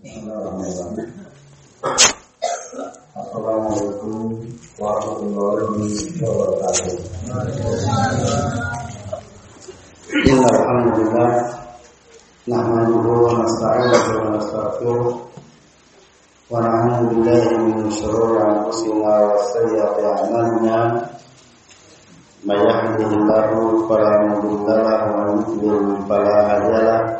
Assalamualaikum warahmatullahi wabarakatuh. Alhamdulillah Nahmaduhu wa nasta'inuhu wa nastaghfiruh wa na'udzu billahi min shururi anfusina wa sayyiati a'malina. May yahdihillahu fala mudilla lahu wa man yudlil fala hadiya lahu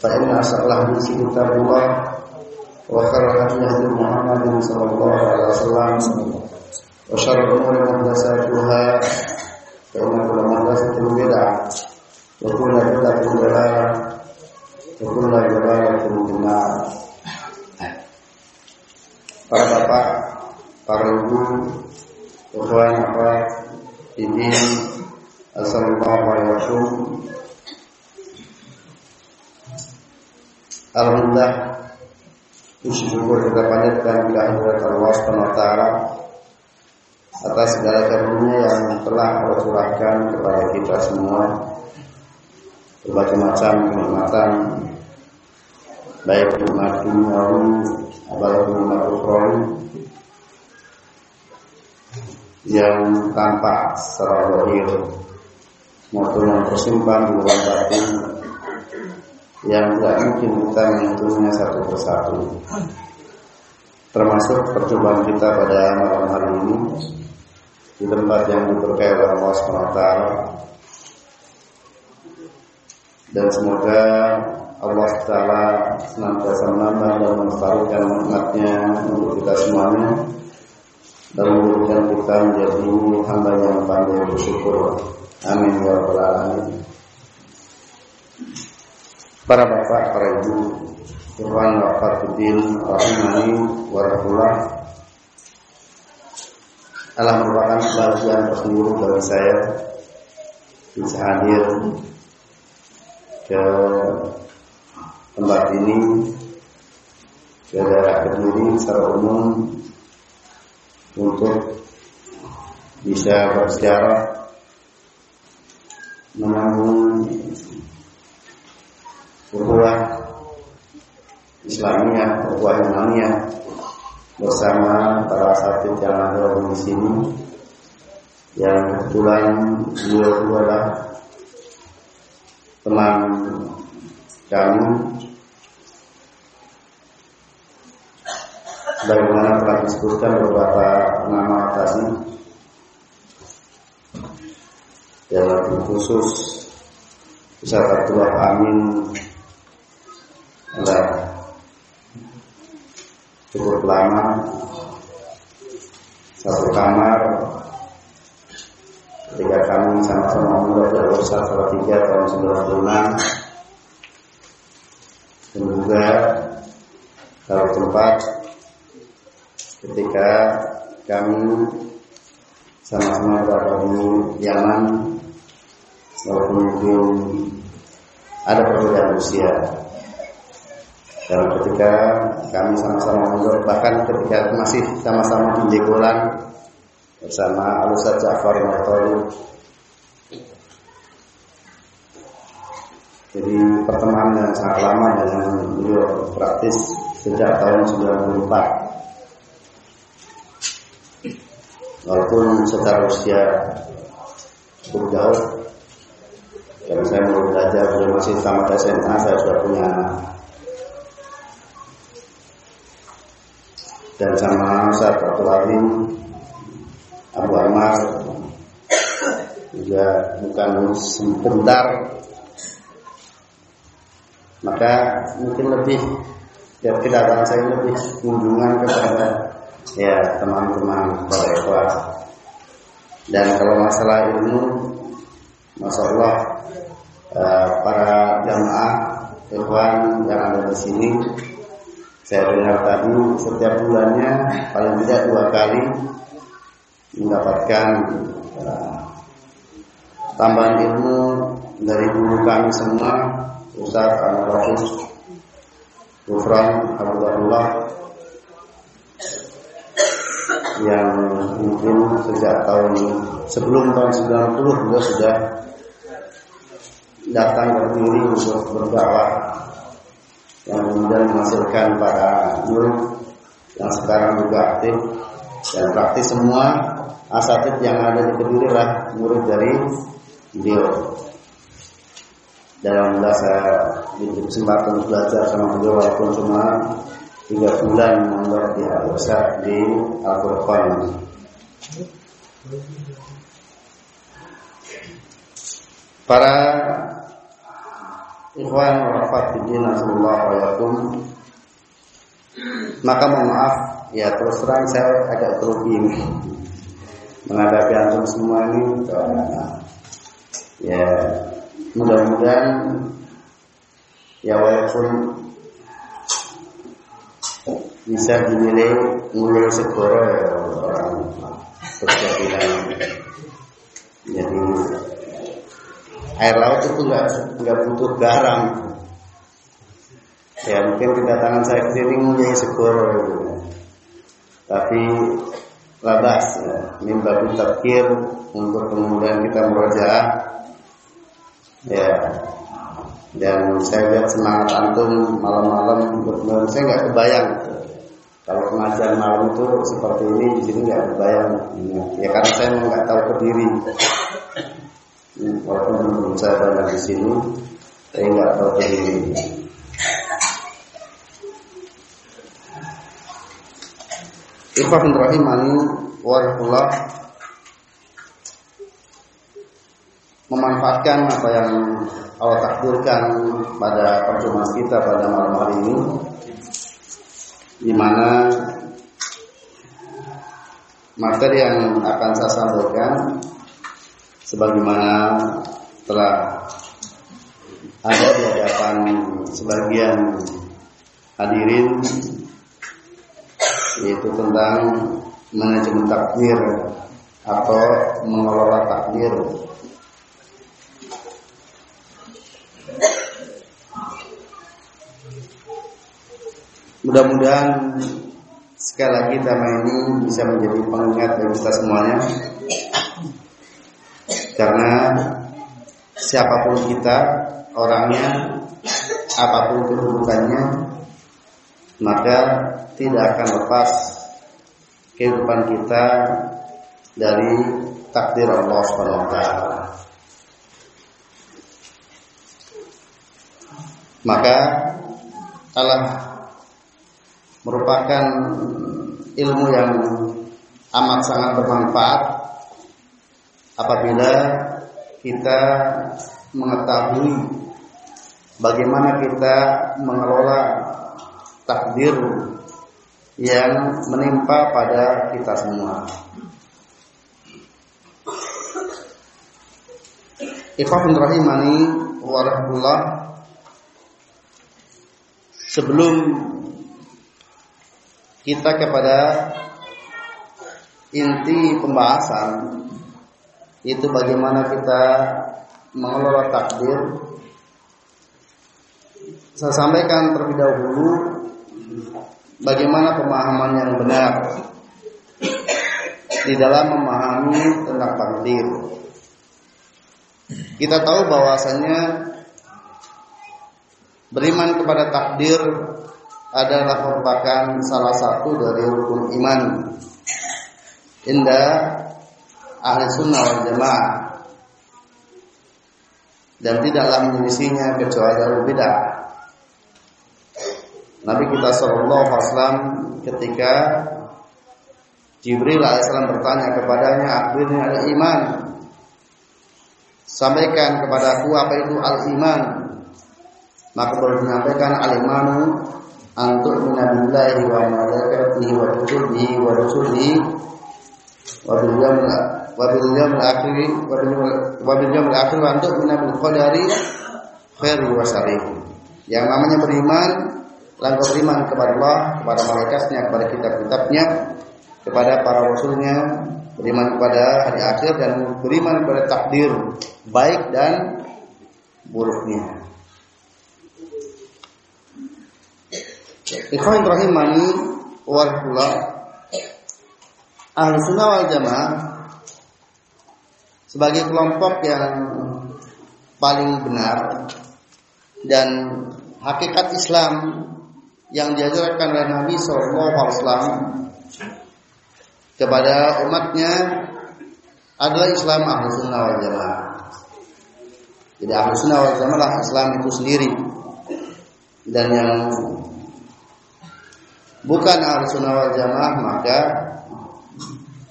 فإن أصح الحديث كتاب الله وخير الهدي هدي محمد صلى الله عليه وسلم وشر الأمور محدثاتها فإن كل محدثة بدعة وكل بدعة ضلالة وكل ضلالة في النار Para bapak, para ibu, ikhwan akhwat, ini Assalamualaikum Alhamdulillah Puji syukur kita panjatkan kehadirat Allah SWT atas segala karunia yang telah Allah curahkan kepada kita semua. Berbagai macam kenikmatan baik nikmat duniawi apalagi nikmat ukhrawi yang tampak secara zahir maupun yang tersimpan di dalam batin yang tidak mungkin kita menghitungnya satu persatu. Termasuk percobaan kita pada malam hari ini di tempat yang diberkahi oleh Allah SWT. Dan semoga Allah Taala senantiasa menambah dan melestarikan nikmatnya untuk kita semuanya dan menjadikan kita menjadi hamba yang pandai bersyukur. Amin ya rabbal alamin. Para bapak, para ibu, Tuhan wafat kudin, rahimani, warahmatullah. Allah merupakan kebahagiaan tersendiri bagi saya bisa hadir ke tempat ini ke daerah Kediri secara umum untuk bisa berziarah menyambung ukhuwah Islamiyah, ukhuwah Imaniyah bersama para asatid yang ada di sini. Yang kebetulan beliau adalah teman kami. Bagaimana telah disebutkan beberapa nama tadi yang khusus Ustaz Abdullah Amin adalah cukup lama. Satu kamar. Ketika kami sama-sama umroh dari Ustaz tiga tahun 96 dan juga kalau tempat ketika kami sama-sama berada di Yaman walaupun ada perbedaan usia dan ketika kami sama-sama mundur bahkan ketika masih sama-sama di Jegolan bersama Alusat Ja'far Martoli jadi pertemanan yang sangat lama dengan beliau praktis sejak tahun 94 walaupun secara usia cukup jauh karena saya mau belajar beliau masih tamat SMA saya sudah punya dan sama Ustaz Abdul Alim Abu Amar juga bukan sebentar. Maka mungkin lebih ya kedatangan saya lebih kunjungan kepada ya teman-teman para ikhwah. Dan kalau masalah ilmu Masya Allah eh, para jamaah ikhwan yang ada di sini saya dengar tadi setiap bulannya paling tidak dua kali mendapatkan uh, tambahan ilmu dari guru kami semua Ustaz Anwar Rasul Gufran Abdullah yang mungkin sejak tahun sebelum tahun 90 beliau sudah datang ke untuk berdakwah yang kemudian menghasilkan para guru yang sekarang juga aktif dan praktis semua asatid yang ada di Kediri lah murid dari beliau. Dan alhamdulillah saya diberi kesempatan belajar sama beliau walaupun cuma tiga bulan membuat di al di Al-Qur'an. Para ikhwan wafat maka mohon maaf ya terus terang saya agak grogi menghadapi antum semua ini ya mudah-mudahan ya walaupun bisa dinilai mulai segoro ya orang terjadian jadi air laut itu nggak nggak butuh garam. Ya mungkin kedatangan saya ke sini mulai segoro gitu. tapi labas ya, mimba takir untuk kemudian kita merojaah ya. Dan saya lihat semangat antum malam-malam benar saya nggak kebayang kalau pengajian malam itu seperti ini di sini nggak kebayang ya. Karena saya nggak tahu berdiri walaupun saya banyak di sini saya nggak tahu berdiri Ikhwan rahimani warahmatullah memanfaatkan apa yang Allah takdirkan pada pertemuan kita pada malam hari ini di mana materi yang akan saya sampaikan sebagaimana telah ada di hadapan sebagian hadirin yaitu tentang manajemen takdir atau mengelola takdir Mudah-mudahan sekali lagi tema ini bisa menjadi pengingat bagi kita semuanya. Karena siapa pun kita, orangnya, apa pun kedudukannya, maka tidak akan lepas kehidupan kita dari takdir Allah taala. Maka Allah merupakan ilmu yang amat sangat bermanfaat apabila kita mengetahui bagaimana kita mengelola takdir yang menimpa pada kita semua. Ikhwan rahimani warahmatullah Sebelum kita kepada inti pembahasan itu bagaimana kita mengelola takdir. Saya sampaikan terlebih dahulu bagaimana pemahaman yang benar di dalam memahami tentang takdir. Kita tahu bahwasanya beriman kepada takdir adalah merupakan salah satu dari rukun iman indah ahli sunnah wal jamaah dan tidaklah menyisinya kecuali dari bid'ah Nabi kita Shallallahu Alaihi Wasallam ketika Jibril alaihissalam bertanya kepadanya, akhirnya al iman. Sampaikan kepada aku apa itu al iman. Maka baru menyampaikan al imanu antuk minabillahi wa malaikatihi wa kutubihi wa rusulihi wa bil yawmil wa bil yawmil akhir wa bil yawmil akhir wa antuk minabil qadari khairi wa. Yang namanya beriman lalu beriman kepada Allah, kepada malaikatnya, kepada kitab-kitabnya, kepada para rasulnya, beriman kepada hari akhir dan beriman kepada takdir baik dan buruknya. Ikhwan rahimani warahmatullah Ahlu sunnah wal jamaah Sebagai kelompok yang paling benar Dan hakikat Islam yang diajarkan oleh Nabi SAW kepada umatnya adalah Islam ahlu sunnah wal jamaah. Jadi ahlu sunnah wal jamaah Islam itu sendiri dan yang bukan ahlu sunnah wal jamaah maka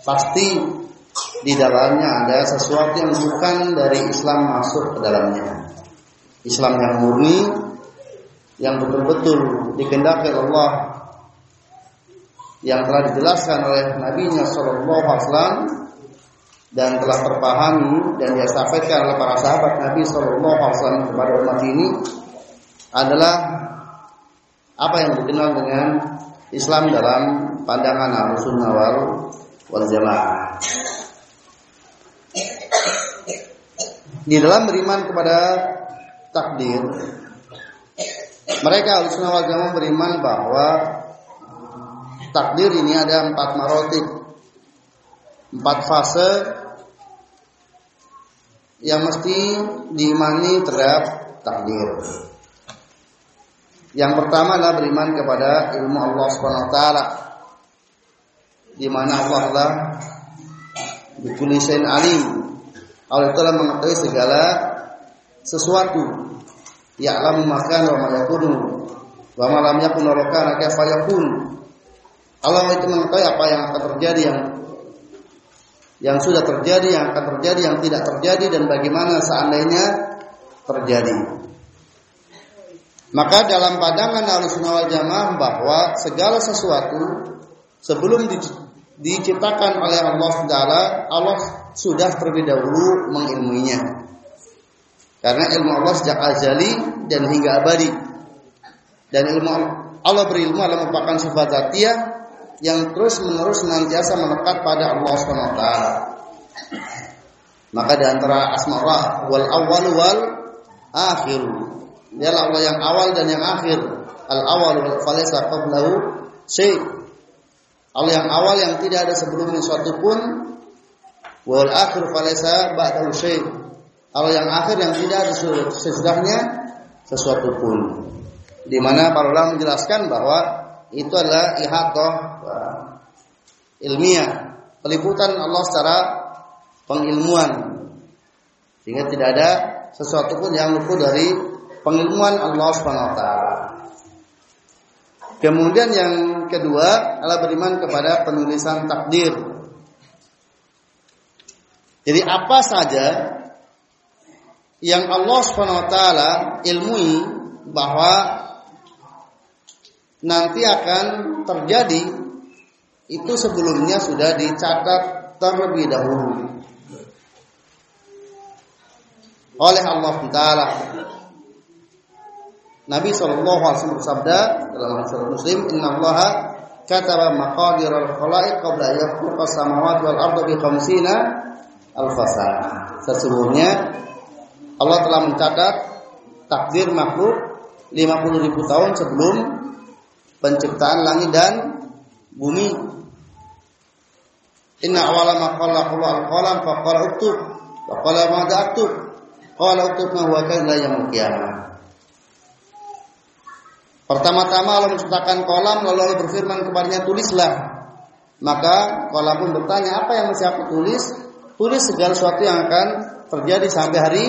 pasti di dalamnya ada sesuatu yang bukan dari Islam masuk ke dalamnya. Islam yang murni yang betul-betul dikehendaki Allah yang telah dijelaskan oleh Nabi Nya Shallallahu Alaihi Wasallam dan telah terpahami dan disampaikan oleh para sahabat Nabi Shallallahu Alaihi Wasallam kepada umat ini adalah apa yang dikenal dengan Islam dalam pandangan Ahlussunnah wal Jamaah. Di dalam beriman kepada takdir, mereka Ahlussunnah wal beriman bahwa takdir ini ada empat marotib empat fase yang mesti diimani terhadap takdir. Yang pertama adalah beriman kepada ilmu Allah Subhanahu wa taala. Di mana Allah bikulisain alim. Allah telah mengetahui segala sesuatu. Ya'lamu makan wa ma yakunu wa ma lam yakun wa kana kaifa yakun. Allah itu mengetahui apa yang akan terjadi yang yang sudah terjadi, yang akan terjadi, yang tidak terjadi dan bagaimana seandainya terjadi. Maka dalam pandangan Ahlussunnah wal Jamaah bahwa segala sesuatu sebelum diciptakan oleh Allah Taala, Allah sudah terlebih dahulu mengilmuinya. Karena ilmu Allah sejak azali dan hingga abadi. Dan ilmu Allah berilmu adalah merupakan sifat zatiah yang terus menerus senantiasa melekat pada Allah taala. Maka di antara asma wal awal wal akhir. Dialah Allah yang awal dan yang akhir. Al awal wal falaysa qablahu syai. Allah yang awal yang tidak ada sebelumnya suatu pun wal akhir falaysa ba'dahu syai. Allah yang akhir yang tidak ada sesudahnya sesuatu pun. Di mana para ulama menjelaskan bahwa itu adalah ihatoh ilmiah, peliputan Allah secara pengilmuan. Sehingga tidak ada sesuatu pun yang luput dari pengilmuan Allah Subhanahu wa taala. Kemudian yang kedua adalah beriman kepada penulisan takdir. Jadi apa saja yang Allah Subhanahu wa taala ilmui bahwa nanti akan terjadi itu sebelumnya sudah dicatat terlebih dahulu oleh Allah Taala. Nabi Shallallahu Alaihi Wasallam bersabda dalam hadis Muslim, Inna Allah kataba maqadir al khalaiq qabla yakhluqa samawati wal arda bi khamsina al Sesungguhnya Allah telah mencatat takdir makhluk 50 ribu tahun sebelum penciptaan langit dan bumi Inna awala ma qala qala al-qalam fa qala uktub wa qala ma da'tub qala uktub ma huwa kaza yaumil qiyamah. Pertama-tama Allah menciptakan kolam lalu Allah berfirman kepadanya tulislah. Maka kolam pun bertanya apa yang mesti aku tulis? Tulis segala sesuatu yang akan terjadi sampai hari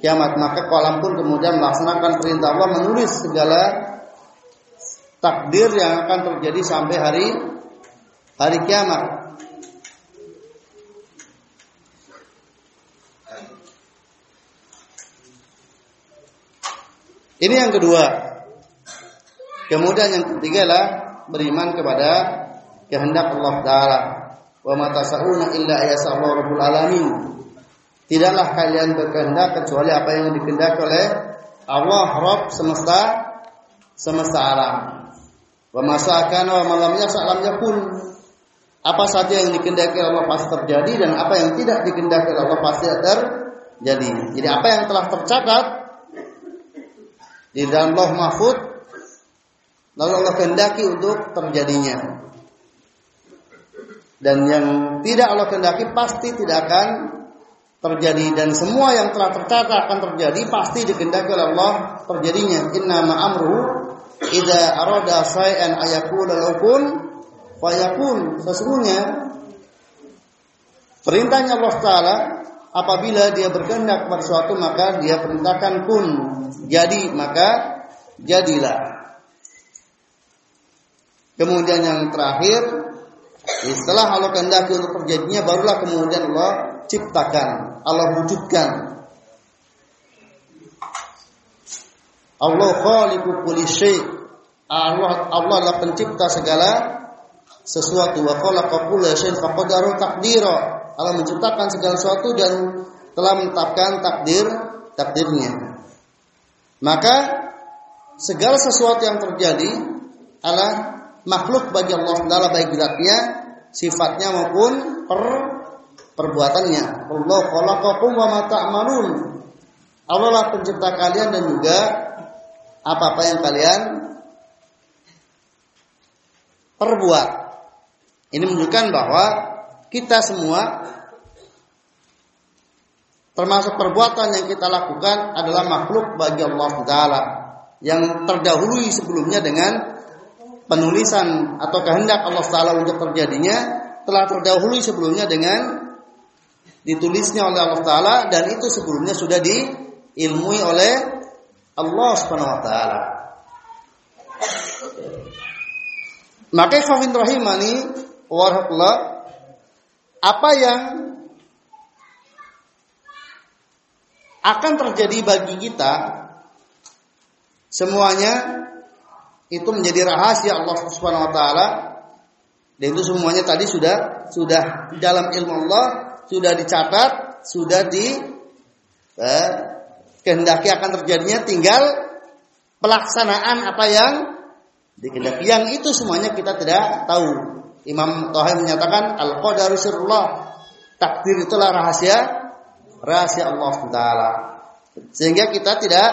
kiamat. Maka kolam pun kemudian melaksanakan perintah Allah menulis segala takdir yang akan terjadi sampai hari hari kiamat. Ini yang kedua. Kemudian yang ketiga adalah beriman kepada kehendak Allah Taala. Wa ma tasawuna illa ayasallahu rabbul alamin. Tidaklah kalian berkehendak kecuali apa yang dikehendaki oleh Allah Rabb semesta semesta alam. Wa masakana wa malam yas'alam yakun. Apa saja yang dikehendaki Allah pasti terjadi dan apa yang tidak dikehendaki Allah pasti terjadi. Jadi apa yang telah tercatat di dalam Loh Mahfud lalu Allah kehendaki untuk terjadinya. Dan yang tidak Allah kehendaki pasti tidak akan terjadi dan semua yang telah tercatat akan terjadi pasti dikehendaki oleh Allah terjadinya. Inna ma'amruhu idza arada syai'an ayakula lakum fayakun. Sesungguhnya perintahnya Allah taala apabila dia berkehendak suatu maka dia perintahkan kun jadi maka jadilah. Kemudian yang terakhir setelah Allah kehendaki untuk terjadinya barulah kemudian Allah ciptakan, Allah wujudkan. Allah khaliqu kulli syai. Allah Allah adalah pencipta segala sesuatu wa khalaqa kulla syai'in faqadara taqdira. Allah menciptakan segala sesuatu dan telah menetapkan takdir takdirnya. Maka segala sesuatu yang terjadi adalah makhluk bagi Allah Taala baik zatnya, sifatnya maupun per perbuatannya. Allah khalaqakum wa ma ta'malun. Allah lah pencipta kalian dan juga apa-apa yang kalian perbuat. Ini menunjukkan bahwa kita semua termasuk perbuatan yang kita lakukan adalah makhluk bagi Allah Taala yang terdahului sebelumnya dengan penulisan atau kehendak Allah Taala untuk terjadinya telah terdahului sebelumnya dengan ditulisnya oleh Allah Taala dan itu sebelumnya sudah diilmui oleh Allah Subhanahu Wa Taala. Maka Khafin Rahimani warahmatullah apa yang akan terjadi bagi kita semuanya itu menjadi rahasia Allah Subhanahu wa taala dan itu semuanya tadi sudah sudah dalam ilmu Allah sudah dicatat, sudah di eh, kehendaki akan terjadinya tinggal pelaksanaan apa yang dikehendaki. Yang itu semuanya kita tidak tahu. Imam Tohai menyatakan al-qadaru. Takdir itulah rahasia rahasia Allah Taala. Sehingga kita tidak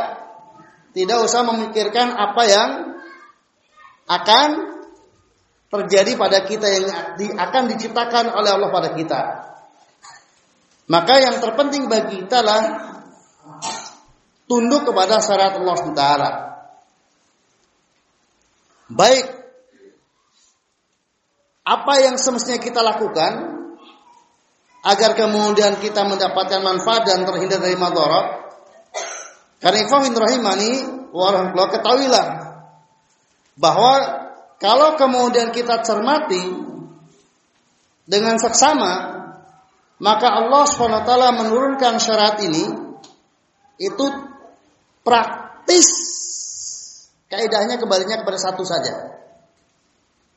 tidak usah memikirkan apa yang akan terjadi pada kita yang akan diciptakan oleh Allah pada kita. Maka yang terpenting bagi kita lah tunduk kepada syarat Allah Taala. Baik apa yang semestinya kita lakukan agar kemudian kita mendapatkan manfaat dan terhindar dari madarat. Karena ikhwan rahimani warahmatullahi ketahuilah bahwa kalau kemudian kita cermati dengan seksama maka Allah SWT menurunkan syarat ini itu praktis kaidahnya kembalinya kepada satu saja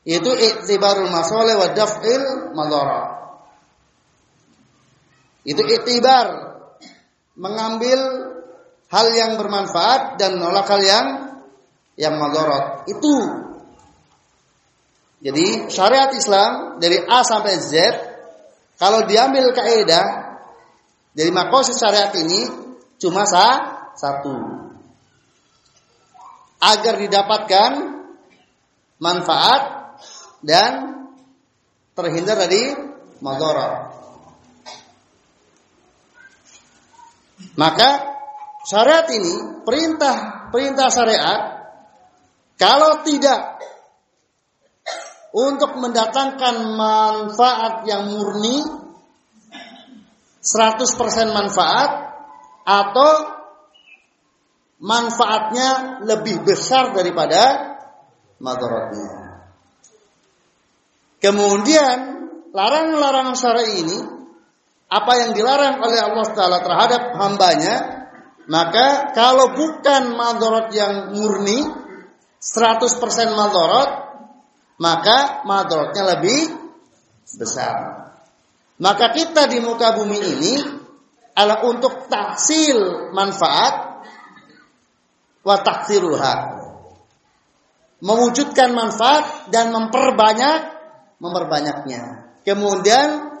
yaitu iktibarul masoleh wa daf'il madarat itu itibar mengambil hal yang bermanfaat dan menolak hal yang yang madorot. Itu jadi syariat Islam dari A sampai Z kalau diambil kaidah dari makosid syariat ini cuma sah, satu agar didapatkan manfaat dan terhindar dari madorot. Maka syariat ini perintah perintah syariat kalau tidak untuk mendatangkan manfaat yang murni 100% manfaat atau manfaatnya lebih besar daripada madaratnya. Kemudian larangan-larangan syar'i ini apa yang dilarang oleh Allah Taala terhadap hambanya, maka kalau bukan madarat yang murni 100% madarat, maka madaratnya lebih besar. Maka kita di muka bumi ini adalah untuk tahsil manfaat wa taksiruha. Mewujudkan manfaat dan memperbanyak memperbanyaknya. Kemudian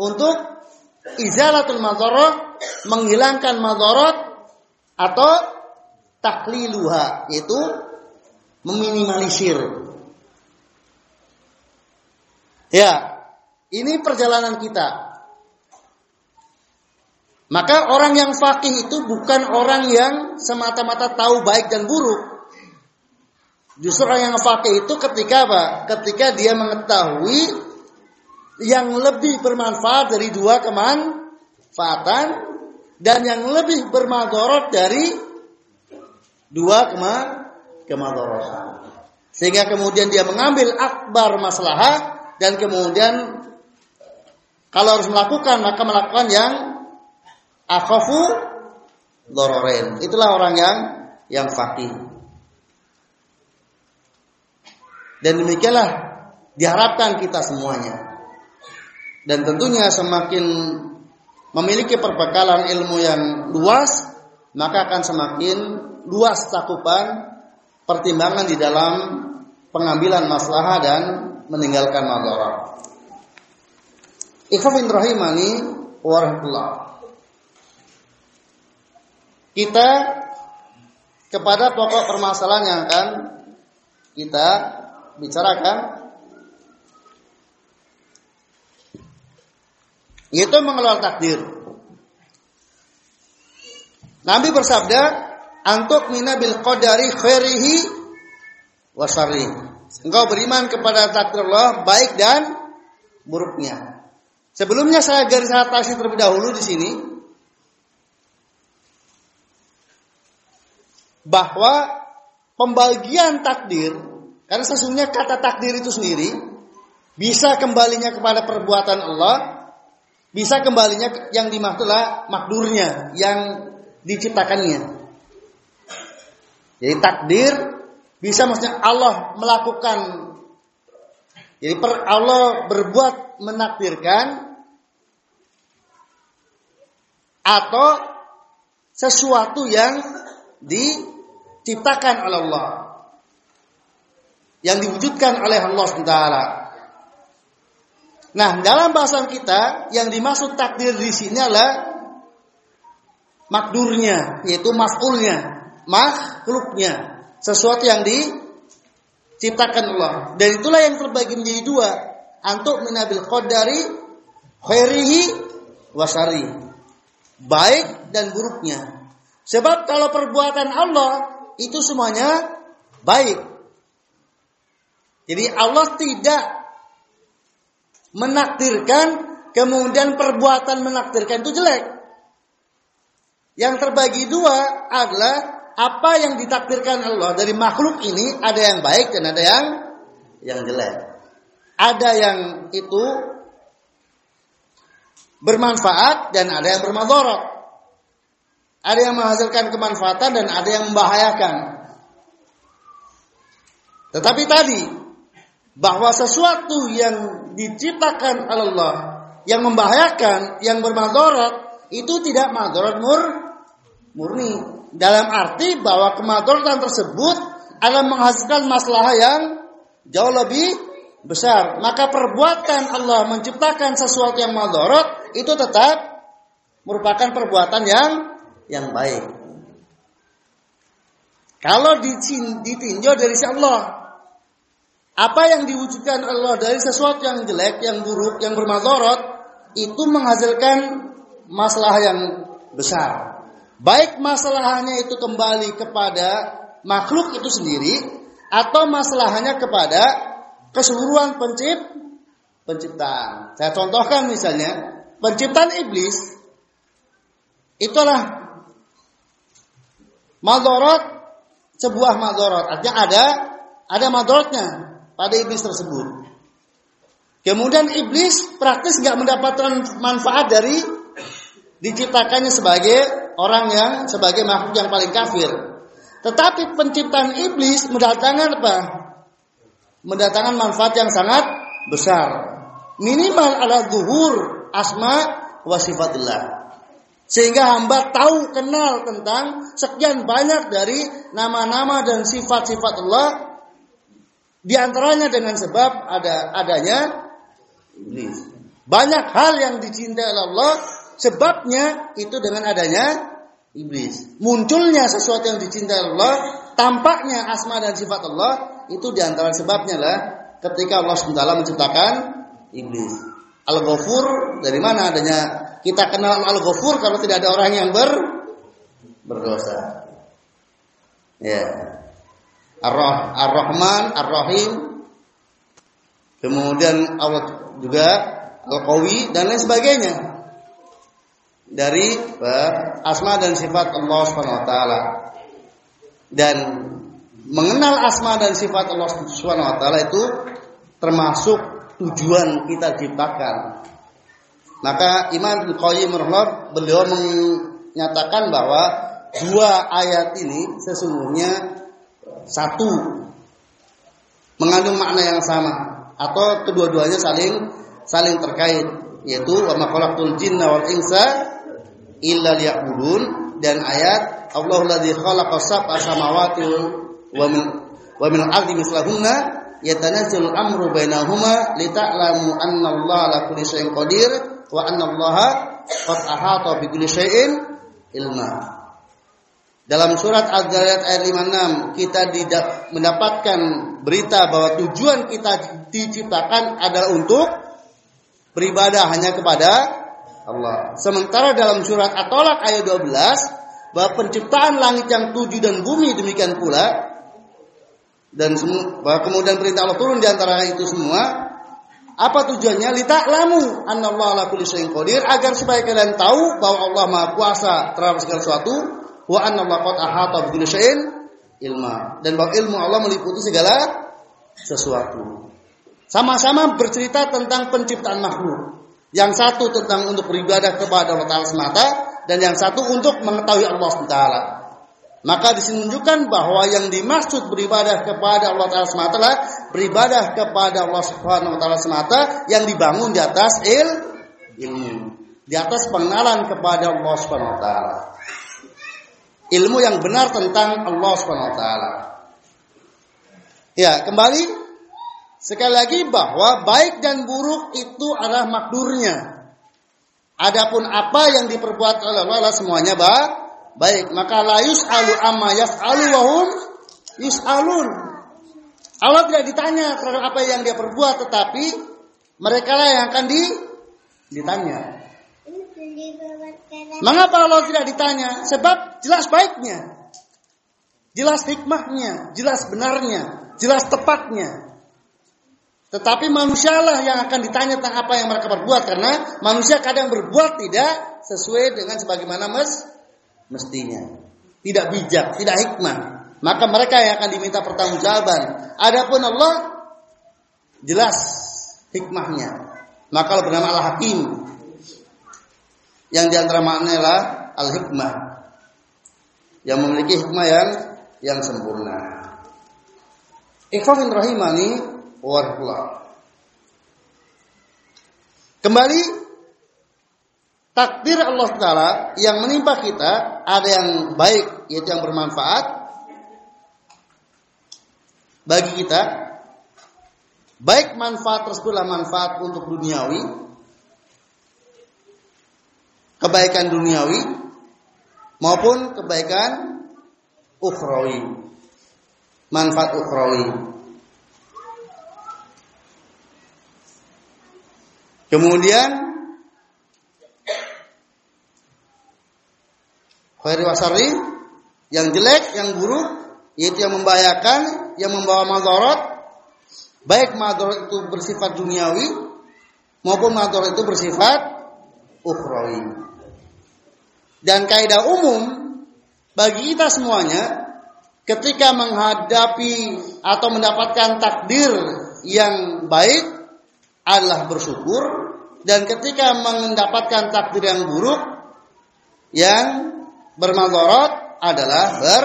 untuk izalatul madharah menghilangkan madarat atau takliluha yaitu meminimalisir. Ya, ini perjalanan kita. Maka orang yang fakih itu bukan orang yang semata-mata tahu baik dan buruk. Justru orang yang fakih itu ketika apa? Ketika dia mengetahui yang lebih bermanfaat dari dua kemanfaatan dan yang lebih bermadorot dari dua kema kemadorotan. Sehingga kemudian dia mengambil akbar maslahah dan kemudian kalau harus melakukan maka melakukan yang akhafu dororen. Itulah orang yang yang fakih. Dan demikianlah diharapkan kita semuanya. Dan tentunya semakin memiliki perbekalan ilmu yang luas, maka akan semakin luas cakupan pertimbangan di dalam pengambilan masalah dan meninggalkan madarat. Ikhwan rahimani warahmatullah. Kita kepada pokok permasalahan yang akan kita bicarakan yaitu mengelola takdir. Nabi bersabda, "Antuk mina bil qadari khairihi wa Engkau beriman kepada takdir Allah baik dan buruknya. Sebelumnya saya garis atas terlebih dahulu di sini bahwa pembagian takdir karena sesungguhnya kata takdir itu sendiri bisa kembalinya kepada perbuatan Allah, bisa kembalinya yang dimaksudlah makdurnya yang diciptakannya. Jadi takdir bisa maksudnya Allah melakukan. Jadi per Allah berbuat menakdirkan atau sesuatu yang diciptakan oleh Allah. Yang diwujudkan oleh Allah SWT. Nah, dalam bahasan kita yang dimaksud takdir di sini adalah makdurnya, yaitu maf'ulnya, makhluknya, sesuatu yang diciptakan Allah. Dan itulah yang terbagi menjadi dua, antuk minabil qadari khairihi wasari baik dan buruknya. Sebab kalau perbuatan Allah itu semuanya baik. Jadi Allah tidak menakdirkan kemudian perbuatan menakdirkan itu jelek. Yang terbagi dua adalah apa yang ditakdirkan Allah dari makhluk ini ada yang baik dan ada yang yang jelek. Ada yang itu bermanfaat dan ada yang bermadarat. Ada yang menghasilkan kemanfaatan dan ada yang membahayakan. Tetapi tadi bahwa sesuatu yang diciptakan Allah yang membahayakan, yang bermadarat itu tidak madarat mur murni. Dalam arti bahwa kemadaratan tersebut adalah menghasilkan masalah yang jauh lebih besar. Maka perbuatan Allah menciptakan sesuatu yang madarat itu tetap merupakan perbuatan yang yang baik. Kalau ditinjau dari si Allah, apa yang diwujudkan Allah dari sesuatu yang jelek, yang buruk, yang bermadorot, itu menghasilkan masalah yang besar. Baik masalahnya itu kembali kepada makhluk itu sendiri, atau masalahnya kepada keseluruhan pencipt, penciptaan. Saya contohkan misalnya, penciptaan iblis itulah madorot sebuah madorot artinya ada ada madorotnya pada iblis tersebut. Kemudian iblis praktis nggak mendapatkan manfaat dari diciptakannya sebagai orang yang sebagai makhluk yang paling kafir. Tetapi penciptaan iblis mendatangkan apa? Mendatangkan manfaat yang sangat besar. Minimal adalah zuhur asma wa sifatillah. Sehingga hamba tahu kenal tentang sekian banyak dari nama-nama dan sifat-sifat Allah di antaranya dengan sebab ada adanya iblis. Banyak hal yang dicintai oleh Allah sebabnya itu dengan adanya iblis. Munculnya sesuatu yang dicintai Allah, tampaknya asma dan sifat Allah itu di antara sebabnya lah ketika Allah SWT menciptakan iblis. Al-Ghafur dari mana adanya kita kenal Al-Ghafur kalau tidak ada orang yang ber berdosa. Ya. Ar-Rahman, Ar-Rahim. Kemudian Allah juga Al-Qawi dan lain sebagainya. Dari asma dan sifat Allah Subhanahu wa taala. Dan mengenal asma dan sifat Allah Subhanahu wa taala itu termasuk tujuan kita ciptakan. Maka Imam Qayyim beliau menyatakan bahwa dua ayat ini sesungguhnya satu mengandung makna yang sama atau kedua-duanya saling saling terkait yaitu wa ma jinna wal insa illa liya'budun dan ayat Allahu ladzi khalaqa sab'a samawati wa min wa min al-ardi mislahunna yatanazzalu amru bainahuma lita'lamu anna Allah ala kulli syai'in qadir wa anna Allah qad ahata bi kulli syai'in ilma. Dalam surat Al-Zariyat ayat 56 kita mendapatkan berita bahwa tujuan kita diciptakan adalah untuk beribadah hanya kepada Allah. Sementara dalam surat At-Tolak ayat 12 bahwa penciptaan langit yang tujuh dan bumi demikian pula dan bahwa kemudian perintah Allah turun di antara itu semua apa tujuannya? Lita'lamu annallaha ala kulli syai'in qadir agar supaya kalian tahu bahwa Allah Maha Kuasa terhadap segala sesuatu wa anna Allah qad ahata bi syai'in ilma dan bahwa ilmu Allah meliputi segala sesuatu. Sama-sama bercerita tentang penciptaan makhluk. Yang satu tentang untuk beribadah kepada Allah Taala semata dan yang satu untuk mengetahui Allah Taala. Maka disunjukkan bahwa yang dimaksud beribadah kepada Allah Taala semata adalah beribadah kepada Allah Subhanahu taala semata yang dibangun di atas il ilmu, di atas pengenalan kepada Allah Subhanahu taala ilmu yang benar tentang Allah Subhanahu taala. Ya, kembali sekali lagi bahwa baik dan buruk itu adalah makdurnya. Adapun apa yang diperbuat oleh Allah semuanya ba baik. Maka la yus'alu amma yaf'alu wa hum yus'alun. Allah tidak ditanya terhadap apa yang dia perbuat tetapi mereka lah yang akan di, ditanya. Mengapa Allah tidak ditanya? Sebab jelas baiknya. Jelas hikmahnya, jelas benarnya, jelas tepatnya. Tetapi manusialah yang akan ditanya tentang apa yang mereka perbuat karena manusia kadang berbuat tidak sesuai dengan sebagaimana mes mestinya. Tidak bijak, tidak hikmah. Maka mereka yang akan diminta pertanggungjawaban. Adapun Allah jelas hikmahnya. Maka Allah bernama Al-Hakim yang di antara maknanya adalah al-hikmah yang memiliki hikmah yang yang sempurna. Ikhwan rahimani warahmatullah. Kembali takdir Allah Taala yang menimpa kita ada yang baik yaitu yang bermanfaat bagi kita. Baik manfaat tersebutlah manfaat untuk duniawi kebaikan duniawi maupun kebaikan ukhrawi. Manfaat ukhrawi kemudian khairi wasari yang jelek yang buruk yaitu yang membahayakan yang membawa madarat baik madarat itu bersifat duniawi maupun madarat itu bersifat ukhrawi. Dan kaidah umum bagi kita semuanya ketika menghadapi atau mendapatkan takdir yang baik adalah bersyukur dan ketika mendapatkan takdir yang buruk yang bermadharat adalah ber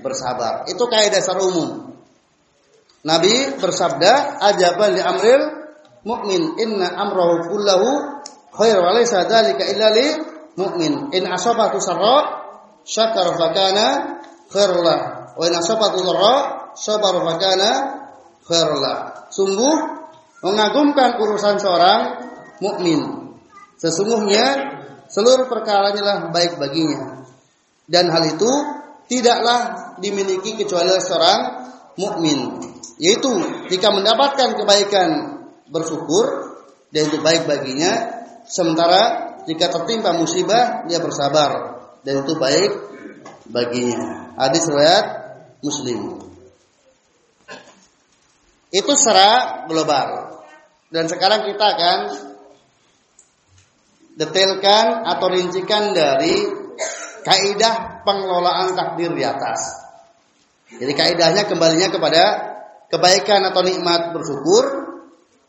bersabar. Itu kaidah secara umum. Nabi bersabda, "Ajaban li amril mu'min, inna amrahu kullahu khair wa laysa dzalika illa li mu'min. In asabatu sarra syakara fakana khairullah wa in asabatu dharra sabara fakana khairullah." Sungguh mengagumkan urusan seorang mukmin. Sesungguhnya seluruh perkaranya lah baik baginya. Dan hal itu tidaklah dimiliki kecuali seorang mukmin. Yaitu jika mendapatkan kebaikan bersyukur dan itu baik baginya. Sementara jika tertimpa musibah dia bersabar dan itu baik baginya. Hadis riwayat muslim. Itu secara global dan sekarang kita akan detailkan atau rincikan dari kaidah pengelolaan takdir di atas jadi kaidahnya kembalinya kepada kebaikan atau nikmat bersyukur,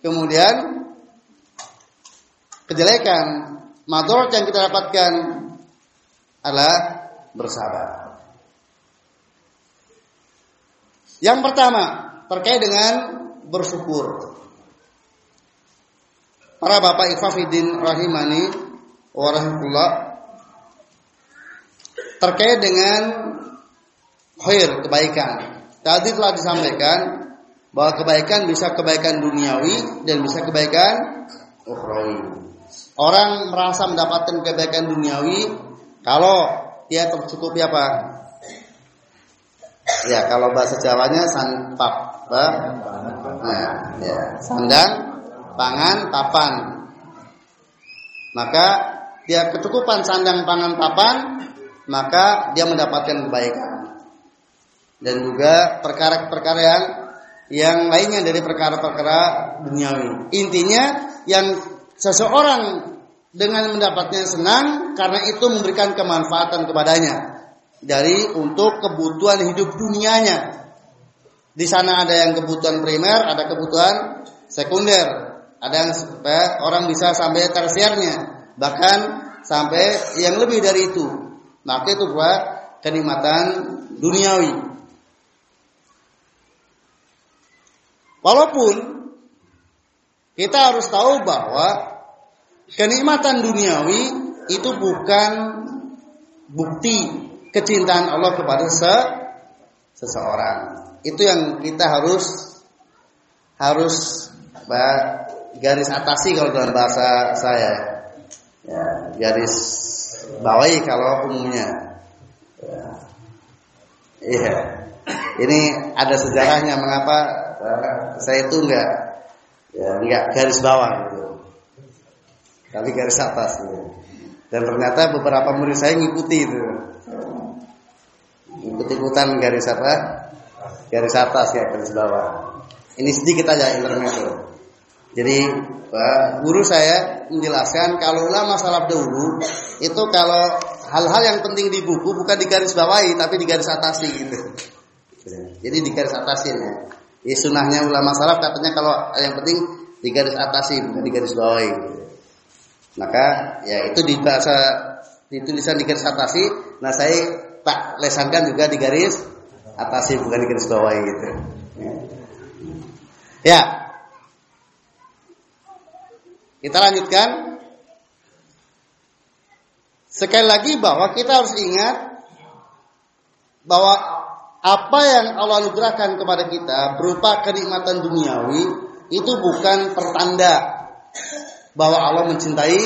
kemudian kejelekan, mador yang kita dapatkan adalah bersabar. Yang pertama terkait dengan bersyukur. Para bapak ifafidin rahimani warahmatullah terkait dengan khair kebaikan. Tadi telah disampaikan bahwa kebaikan bisa kebaikan duniawi dan bisa kebaikan ukhrawi. Orang merasa mendapatkan kebaikan duniawi kalau dia tercukupi apa? Ya, kalau bahasa Jawanya sanpap, nah, ya, sandang, pangan, papan. Maka dia kecukupan sandang, pangan, papan, maka dia mendapatkan kebaikan. Dan juga perkara-perkara yang yang lainnya dari perkara-perkara duniawi. Intinya yang seseorang dengan mendapatnya senang karena itu memberikan kemanfaatan kepadanya dari untuk kebutuhan hidup dunianya. Di sana ada yang kebutuhan primer, ada kebutuhan sekunder, ada yang orang bisa sampai tersiernya, bahkan sampai yang lebih dari itu. Maka itu buat kenikmatan duniawi. Walaupun kita harus tahu bahwa kenikmatan duniawi itu bukan bukti kecintaan Allah kepada se seseorang. Itu yang kita harus harus garis atasi kalau dalam bahasa saya. Ya, garis bawahi kalau umumnya. Ya. Iya. Ini ada sejarahnya mengapa saya itu enggak ya, enggak garis bawah gitu. Tapi garis atas gitu. Dan ternyata beberapa murid saya ngikuti itu. Ikut-ikutan garis apa? Garis atas ya, garis bawah. Ini sedikit aja intermezzo. Jadi guru saya menjelaskan kalau ulama salaf dahulu itu kalau hal-hal yang penting di buku bukan di garis bawahi tapi di garis atasi gitu. Jadi di garis atasin ya. Ya, sunahnya ulama salaf katanya kalau yang penting di garis atasi bukan di garis bawahi. Maka ya itu di bahasa di tulisan di garis atasi, nah saya tak lesankan juga di garis atasi bukan di garis bawahi gitu. Ya. Kita lanjutkan. Sekali lagi bahwa kita harus ingat bahwa apa yang Allah anugerahkan kepada kita berupa kenikmatan duniawi itu bukan pertanda bahwa Allah mencintai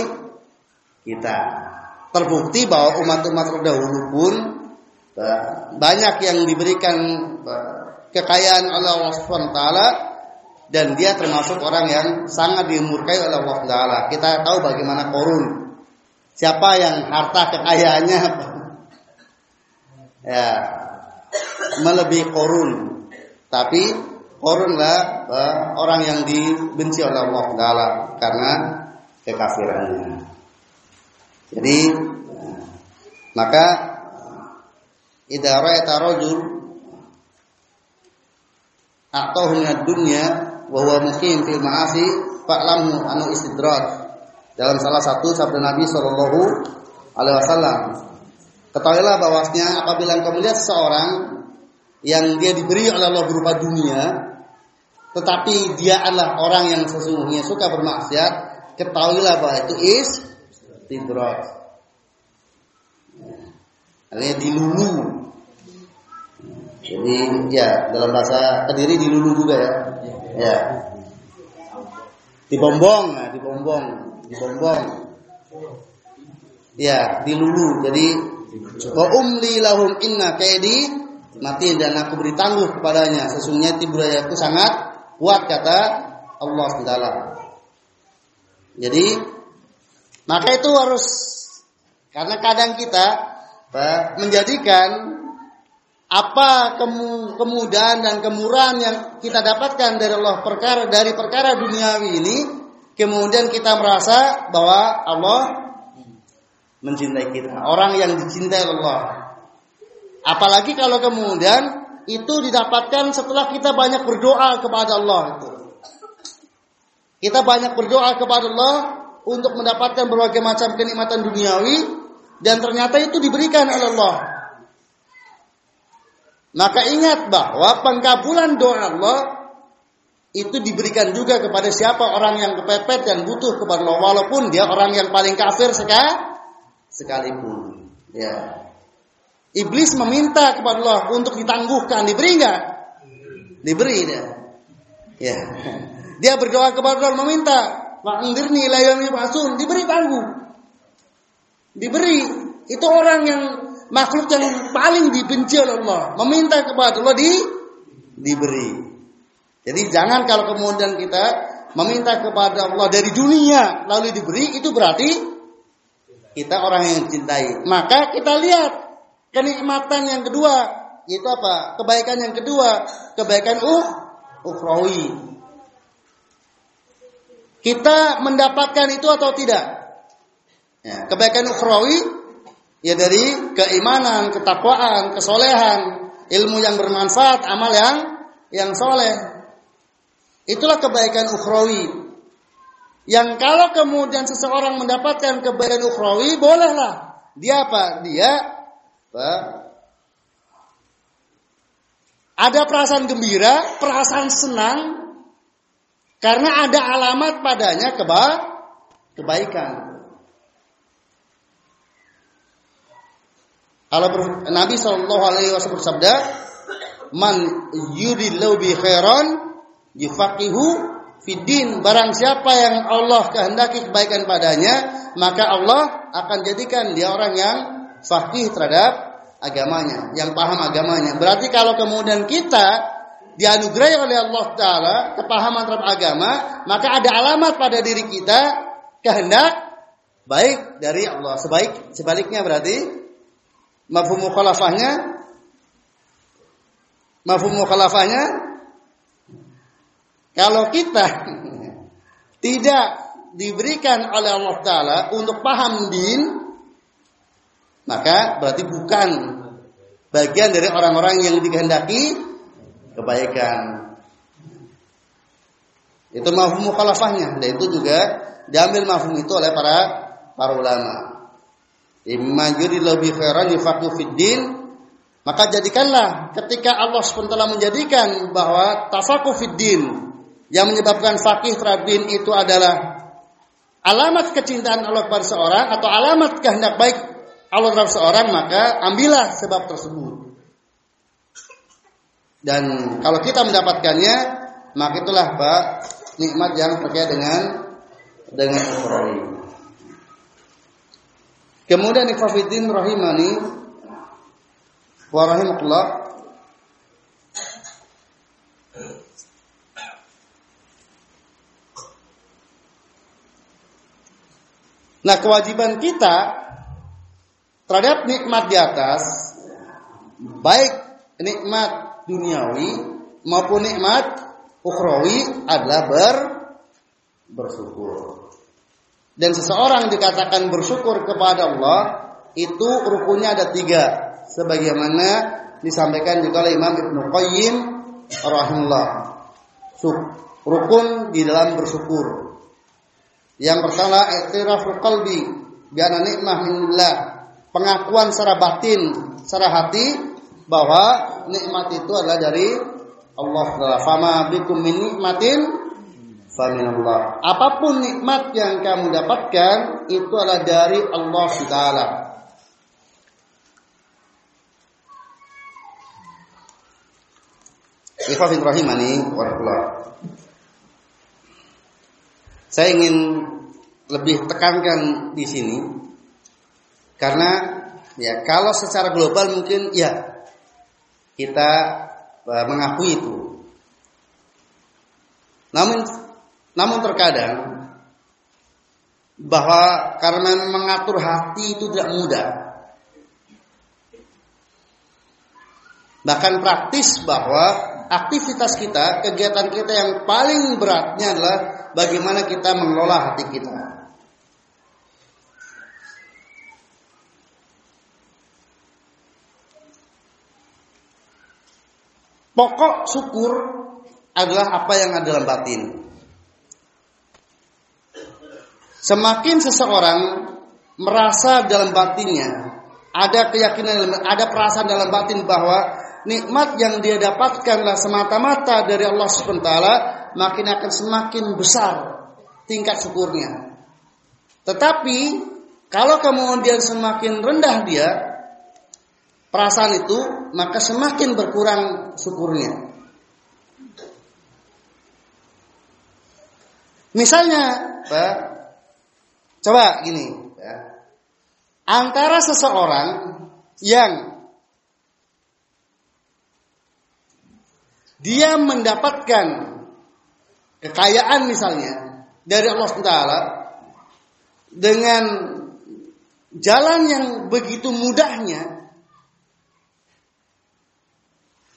kita. Terbukti bahwa umat-umat terdahulu pun eh, banyak yang diberikan eh, kekayaan Allah SWT dan dia termasuk orang yang sangat dimurkai oleh Allah Taala. Kita tahu bagaimana korun. Siapa yang harta kekayaannya ya melebihi korun. Tapi korunlah uh, orang yang dibenci oleh Allah Taala karena kekafirannya. Jadi uh, maka idza ra'aita rajul atau dunya wa huwa muqim fil ma'asi fa'lamu anu istidraj. Dalam salah satu sabda Nabi sallallahu alaihi wasallam. Ketahuilah bahwasanya apabila engkau melihat seseorang yang dia diberi oleh Allah berupa dunia, tetapi dia adalah orang yang sesungguhnya suka bermaksiat, ketahuilah bahwa itu is istidraj. Artinya dilulu. Jadi ya dalam bahasa Kediri dilulu juga ya. Ya. Dibombong, nah, dibombong, dibombong. Ya, dilulu. Jadi wa umli lahum inna kaidi mati dan aku beri tangguh kepadanya. Sesungguhnya tibrayaku sangat kuat kata Allah SWT. Jadi maka itu harus karena kadang kita menjadikan apa kemudahan dan kemurahan yang kita dapatkan dari Allah perkara dari perkara duniawi ini kemudian kita merasa bahwa Allah mencintai kita. Orang yang dicintai Allah. Apalagi kalau kemudian itu didapatkan setelah kita banyak berdoa kepada Allah itu. Kita banyak berdoa kepada Allah untuk mendapatkan berbagai macam kenikmatan duniawi dan ternyata itu diberikan oleh Allah. Maka ingat bahwa pengkabulan doa Allah itu diberikan juga kepada siapa orang yang kepepet dan butuh kepada Allah walaupun dia orang yang paling kafir sekalipun. Ya. Iblis meminta kepada Allah untuk ditangguhkan, diberi enggak? Diberi dia. Ya. Dia berdoa kepada Allah meminta, "Wa'andirni ila yaumil diberi tangguh diberi itu orang yang makhluk yang paling dibenci oleh Allah. Meminta kepada Allah di diberi. Jadi jangan kalau kemudian kita meminta kepada Allah dari dunia lalu diberi itu berarti kita orang yang cintai. Maka kita lihat kenikmatan yang kedua itu apa? Kebaikan yang kedua kebaikan uh ukhrawi. Kita mendapatkan itu atau tidak? Ya, kebaikan ukhrawi ya dari keimanan, ketakwaan, kesolehan, ilmu yang bermanfaat, amal yang yang soleh. Itulah kebaikan ukhrawi. Yang kalau kemudian seseorang mendapatkan kebaikan ukhrawi, bolehlah dia apa? Dia apa? Ada perasaan gembira, perasaan senang karena ada alamat padanya keba kebaikan. Kalau Nabi Shallallahu Alaihi Wasallam bersabda, "Man yuridillahu bi khairan yufaqihu fidin." Barang siapa yang Allah kehendaki kebaikan padanya, maka Allah akan jadikan dia orang yang faqih terhadap agamanya, yang paham agamanya. Berarti kalau kemudian kita dianugerahi oleh Allah Taala kepahaman terhadap agama, maka ada alamat pada diri kita kehendak baik dari Allah. Sebaik sebaliknya berarti Mafhum mukhalafahnya Mafhum mukhalafahnya kalau kita tidak diberikan oleh Allah taala untuk paham din maka berarti bukan bagian dari orang-orang yang dikehendaki kebaikan. Itu mafhum mukhalafahnya dan itu juga diambil mafhum itu oleh para para ulama. Imma lebih khairan yufaqihu fid maka jadikanlah ketika Allah SWT menjadikan bahwa tafakuh fid yang menyebabkan fakih terhadap din itu adalah alamat kecintaan Allah kepada seorang atau alamat kehendak baik Allah terhadap seorang maka ambillah sebab tersebut. Dan kalau kita mendapatkannya maka itulah Pak nikmat yang terkait dengan dengan Ibrahim. Kemudian ikhwafidin rahimani wa rahimakullah Nah kewajiban kita terhadap nikmat di atas baik nikmat duniawi maupun nikmat ukhrawi adalah ber bersyukur. Dan seseorang dikatakan bersyukur kepada Allah itu rukunnya ada tiga, sebagaimana disampaikan juga oleh Imam Ibnu Qayyim rahimullah. Rukun di dalam bersyukur. Yang pertama i'tiraful qalbi bi anna nikmah minillah. Pengakuan secara batin, secara hati bahwa nikmat itu adalah dari Allah. Fama bikum min nikmatin faminallah. Apa pun nikmat yang kamu dapatkan itu adalah dari Allah Taala. Ikhwafin rahimani warahmatullah. Saya ingin lebih tekankan di sini karena ya kalau secara global mungkin ya kita uh, mengakui itu. Namun namun terkadang bahwa karena mengatur hati itu tidak mudah. Bahkan praktis bahwa aktivitas kita, kegiatan kita yang paling beratnya adalah bagaimana kita mengelola hati kita. Pokok syukur adalah apa yang ada dalam batin. Semakin seseorang merasa dalam batinnya ada keyakinan, ada perasaan dalam batin bahwa nikmat yang dia dapatkanlah semata-mata dari Allah Subhanahu taala, makin akan semakin besar tingkat syukurnya. Tetapi kalau kemudian semakin rendah dia perasaan itu, maka semakin berkurang syukurnya. Misalnya, coba gini, ya. antara seseorang yang dia mendapatkan kekayaan misalnya dari Allah SWT dengan jalan yang begitu mudahnya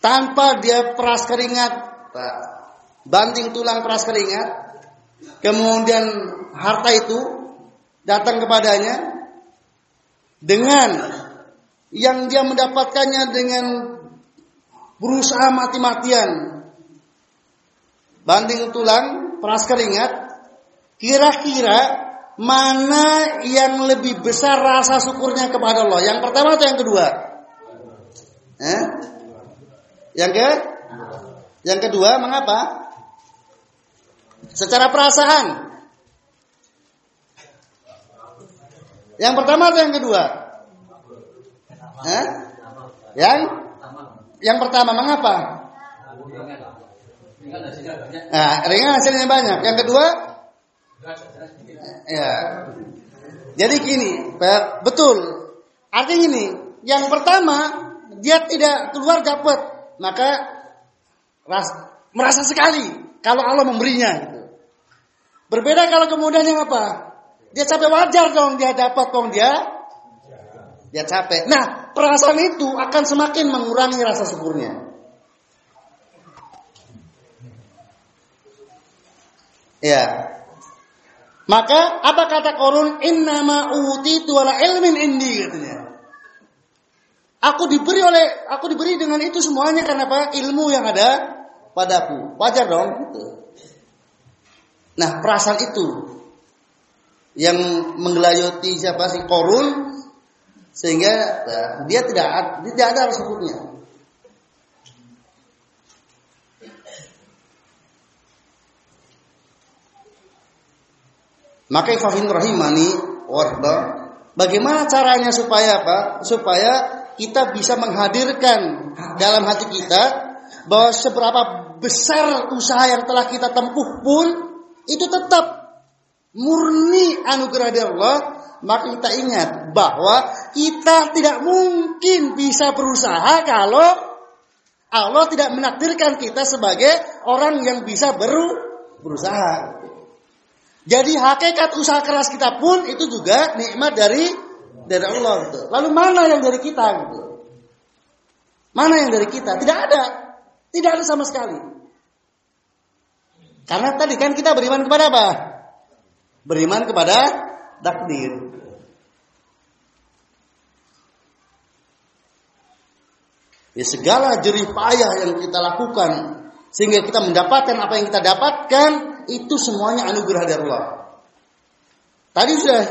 tanpa dia peras keringat banting tulang peras keringat kemudian harta itu datang kepadanya dengan yang dia mendapatkannya dengan berusaha mati-matian. Banding tulang peras keringat kira-kira mana yang lebih besar rasa syukurnya kepada Allah? Yang pertama atau yang kedua? Eh? yang ke? Yang kedua mengapa? Secara perasaan yang pertama atau yang kedua eh? yang yang pertama mengapa? Nah, ringan hasilnya banyak. Yang kedua, ya. Jadi gini, betul. Artinya gini, yang pertama dia tidak keluar dapat, maka ras, merasa sekali kalau Allah memberinya. Gitu. Berbeda kalau kemudian yang apa? Dia capek wajar dong dia dapat dong dia dia capek. Nah, perasaan itu akan semakin mengurangi rasa syukurnya. Ya. Maka apa kata Korun? Innama itu ala ilmin indi katanya. Aku diberi oleh aku diberi dengan itu semuanya karena apa? Ilmu yang ada padaku. Wajar dong gitu. Nah, perasaan itu yang menggelayoti siapa sih Korun sehingga ya, dia tidak tidak ada syukurnya. Maka Fahim rahimani warda bagaimana caranya supaya apa? Supaya kita bisa menghadirkan dalam hati kita bahwa seberapa besar usaha yang telah kita tempuh pun itu tetap murni anugerah dari Allah maka kita ingat bahwa kita tidak mungkin bisa berusaha kalau Allah tidak menakdirkan kita sebagai orang yang bisa beru berusaha. Jadi hakikat usaha keras kita pun itu juga nikmat dari dari Allah gitu. Lalu mana yang dari kita gitu? Mana yang dari kita? Tidak ada. Tidak ada sama sekali. Karena tadi kan kita beriman kepada apa? Beriman kepada takdir. Ya segala jerih payah yang kita lakukan sehingga kita mendapatkan apa yang kita dapatkan itu semuanya anugerah dari Allah. Tadi sudah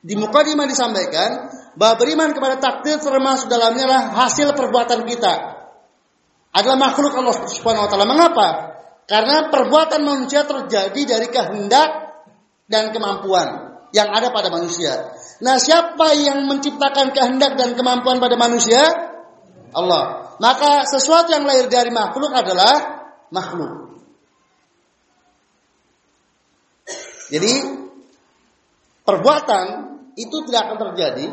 di mukadimah disampaikan bahwa beriman kepada takdir termasuk dalamnya adalah hasil perbuatan kita. Adalah makhluk Allah Subhanahu wa taala. Mengapa? Karena perbuatan manusia terjadi dari kehendak dan kemampuan yang ada pada manusia. Nah, siapa yang menciptakan kehendak dan kemampuan pada manusia? Allah. Maka sesuatu yang lahir dari makhluk adalah makhluk. Jadi perbuatan itu tidak akan terjadi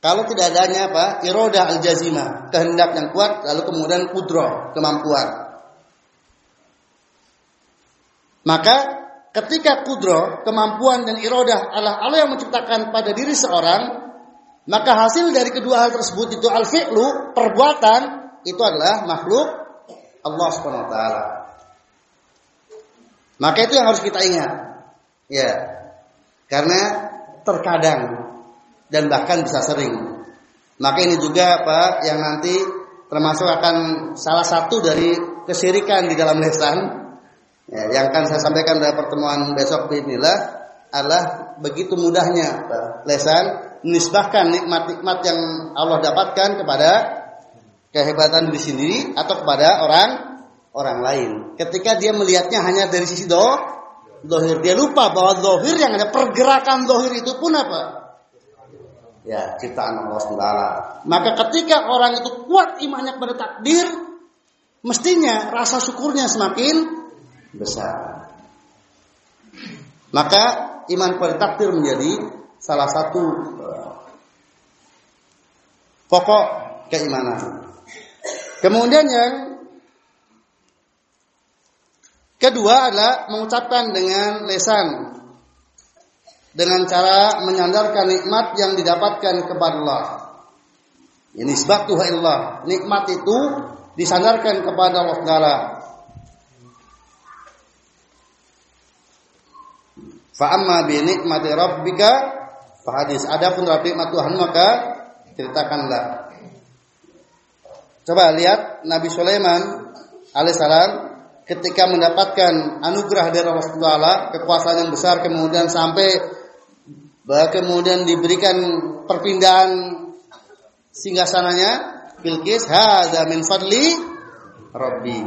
kalau tidak adanya apa? Iroda al-jazimah, kehendak yang kuat lalu kemudian kudroh, kemampuan. Maka ketika kudroh, kemampuan dan irodah adalah Allah yang menciptakan pada diri seorang, maka hasil dari kedua hal tersebut itu al-fi'lu, perbuatan, itu adalah makhluk Allah Subhanahu wa taala. Maka itu yang harus kita ingat. Ya. Karena terkadang dan bahkan bisa sering. Maka ini juga Pak yang nanti termasuk akan salah satu dari kesirikan di dalam lesan ya, yang akan saya sampaikan pada pertemuan besok inilah adalah begitu mudahnya lesan menisbahkan nikmat-nikmat yang Allah dapatkan kepada kehebatan diri sendiri atau kepada orang orang lain. Ketika dia melihatnya hanya dari sisi doh, dohir dia lupa bahwa dohir yang ada pergerakan dohir itu pun apa? ya ciptaan Allah SWT. Maka ketika orang itu kuat imannya kepada takdir, mestinya rasa syukurnya semakin besar. Maka iman kepada takdir menjadi salah satu eh, pokok keimanan. Kemudian yang kedua adalah mengucapkan dengan lesan dengan cara menyandarkan nikmat yang didapatkan kepada Allah. Ini sebab Tuhan Allah. Nikmat itu disandarkan kepada Allah Taala. Fa amma bi rabbika fa hadis. Adapun nikmat Tuhan maka ceritakanlah. Coba lihat Nabi Sulaiman alaihissalam ketika mendapatkan anugerah dari Allah Taala, kekuasaan yang besar kemudian sampai kemudian diberikan perpindahan singgasananya Bilqis hadza min fadli rabbi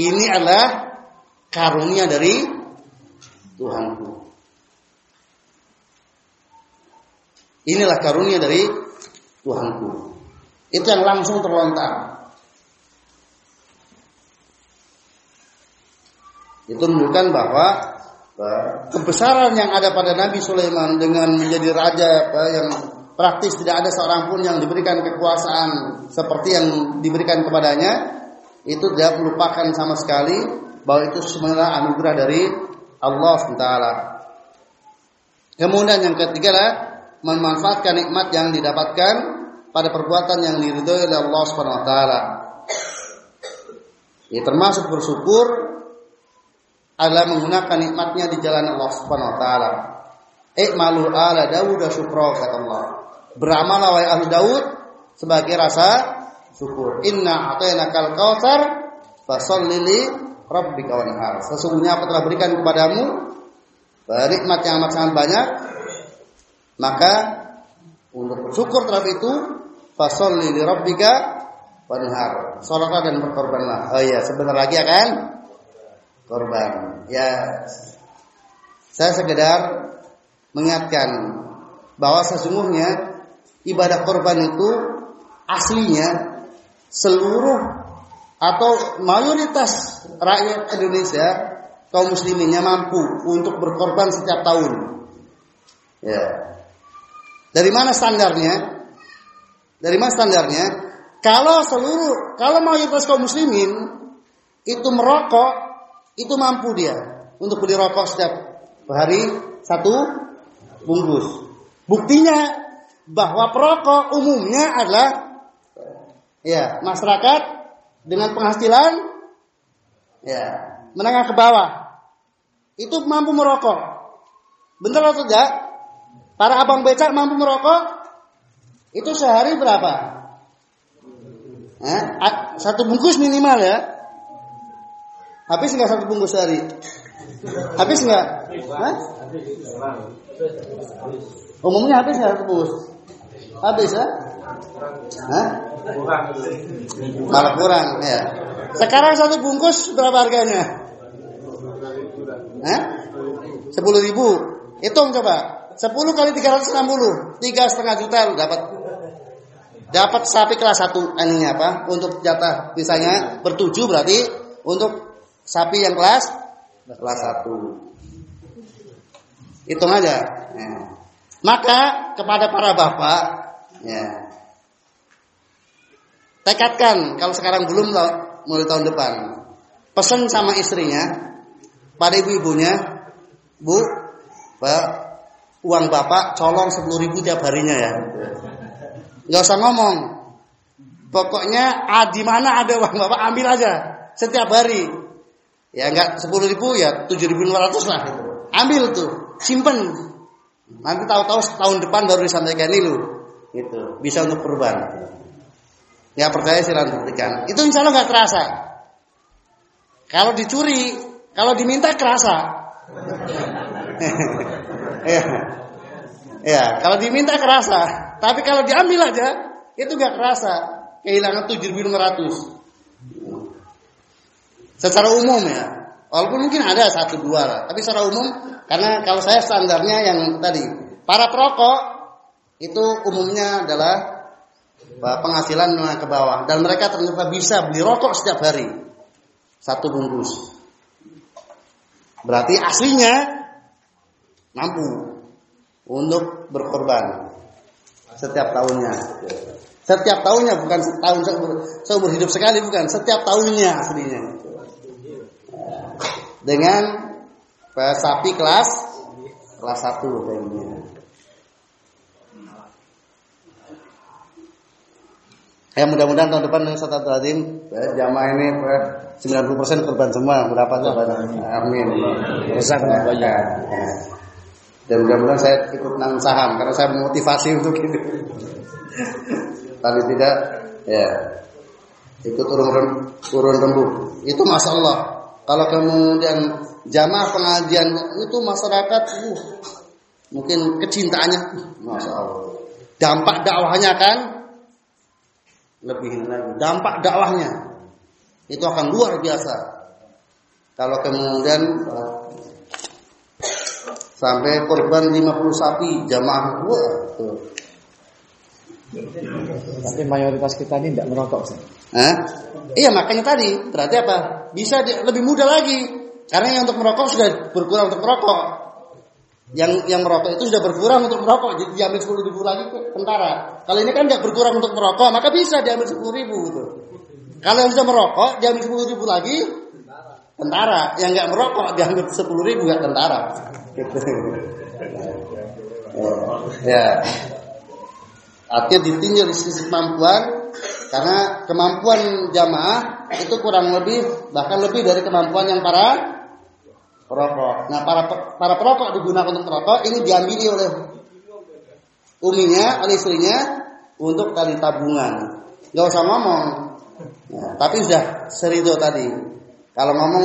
ini adalah karunia dari Tuhanku inilah karunia dari Tuhanku itu yang langsung terlontar itu menunjukkan bahwa kebesaran yang ada pada Nabi Sulaiman dengan menjadi raja apa, yang praktis tidak ada seorang pun yang diberikan kekuasaan seperti yang diberikan kepadanya itu tidak melupakan sama sekali bahwa itu sebenarnya anugerah dari Allah SWT. Kemudian yang ketiga adalah memanfaatkan nikmat yang didapatkan pada perbuatan yang diridhoi oleh Allah Subhanahu wa taala. Ya, termasuk bersyukur adalah menggunakan nikmatnya di jalan Allah Subhanahu wa taala. Ikmalu ala Dawud syukra kata Allah. Beramal wahai ahli Daud sebagai rasa syukur. Inna atainakal kautsar fasalli li rabbika wanhar. Sesungguhnya aku telah berikan kepadamu nikmat yang amat sangat banyak. Maka untuk bersyukur terhadap itu fasalli li rabbika wanhar. Salatlah dan berkorbanlah. Oh iya, sebentar lagi akan korban. Ya, saya sekedar mengingatkan bahwa sesungguhnya ibadah korban itu aslinya seluruh atau mayoritas rakyat Indonesia kaum musliminnya mampu untuk berkorban setiap tahun. Ya. Dari mana standarnya? Dari mana standarnya? Kalau seluruh, kalau mayoritas kaum muslimin itu merokok itu mampu dia untuk beli rokok setiap hari satu bungkus. Buktinya bahwa perokok umumnya adalah ya masyarakat dengan penghasilan ya menengah ke bawah itu mampu merokok. Benar atau tidak? Para abang becak mampu merokok itu sehari berapa? Eh, satu bungkus minimal ya. Habis nggak satu bungkus sehari? Habis nggak? Hah? Umumnya habis nggak satu bungkus? Habis ya? Hah? Malah kurang ya. Sekarang satu bungkus berapa harganya? Hah? Sepuluh ribu. Hitung coba. Sepuluh kali tiga ratus enam puluh, tiga setengah juta lu dapat. Dapat sapi kelas satu ininya apa? Untuk jatah misalnya bertujuh berarti untuk sapi yang kelas kelas satu. Hitung aja. Ya. Maka kepada para bapak, ya, tekadkan kalau sekarang belum mulai tahun depan, pesan sama istrinya, pada ibu-ibunya, bu, pak, uang bapak colong sepuluh ribu tiap harinya ya, nggak usah ngomong, pokoknya ah, di mana ada uang bapak ambil aja setiap hari, ya nggak sepuluh ribu ya tujuh ribu lima ratus lah, ambil tuh, simpen Nanti tahu-tahu tahun depan baru disampaikan ini lu. Gitu. Bisa untuk perubahan. Ya percaya silahkan buktikan. Itu insya Allah nggak terasa. Kalau dicuri, kalau diminta kerasa. ya. ya, kalau diminta kerasa. Tapi kalau diambil aja, itu nggak kerasa. Kehilangan 7.500. Secara umum ya. Walaupun mungkin ada satu dua lah, tapi secara umum karena kalau saya standarnya yang tadi para perokok itu umumnya adalah penghasilan menengah ke bawah dan mereka ternyata bisa beli rokok setiap hari satu bungkus. Berarti aslinya mampu untuk berkorban setiap tahunnya. Setiap tahunnya bukan tahun seumur hidup sekali bukan, setiap tahunnya aslinya dengan sapi kelas kelas satu kayaknya. Ya mudah-mudahan tahun depan Ustaz Abdul Azim ya, jamaah ini 90% korban semua berapa korban? Amin. Besar banyak. Dan mudah-mudahan saya ikut nang saham karena saya motivasi untuk itu. Tapi tidak ya ikut turun turun rembuk. Itu masalah kalau kemudian jamaah pengajian itu masyarakat uh, mungkin kecintaannya masya Allah. Dampak dakwahnya kan lebih lagi. Dampak dakwahnya itu akan luar biasa. Kalau kemudian uh, sampai korban 50 sapi jamaah gua tuh. Tapi mayoritas kita ini tidak merokok. Sih. Hah? Iya makanya tadi berarti apa? Bisa di, lebih mudah lagi karena yang untuk merokok sudah berkurang untuk merokok. Yang yang merokok itu sudah berkurang untuk merokok jadi diambil sepuluh ribu lagi ke tentara. Kalau ini kan tidak berkurang untuk merokok maka bisa diambil sepuluh ribu gitu. Kalau yang sudah merokok diambil sepuluh ribu lagi tentara. Yang nggak merokok diambil sepuluh ribu nggak tentara. Gitu. ya. Artinya ditinjau di sisi kemampuan karena kemampuan jamaah itu kurang lebih bahkan lebih dari kemampuan yang para perokok. Nah, para para perokok digunakan untuk perokok ini diambil oleh uminya, oleh istrinya untuk tali tabungan. Gak usah ngomong. Nah, tapi sudah serido tadi. Kalau ngomong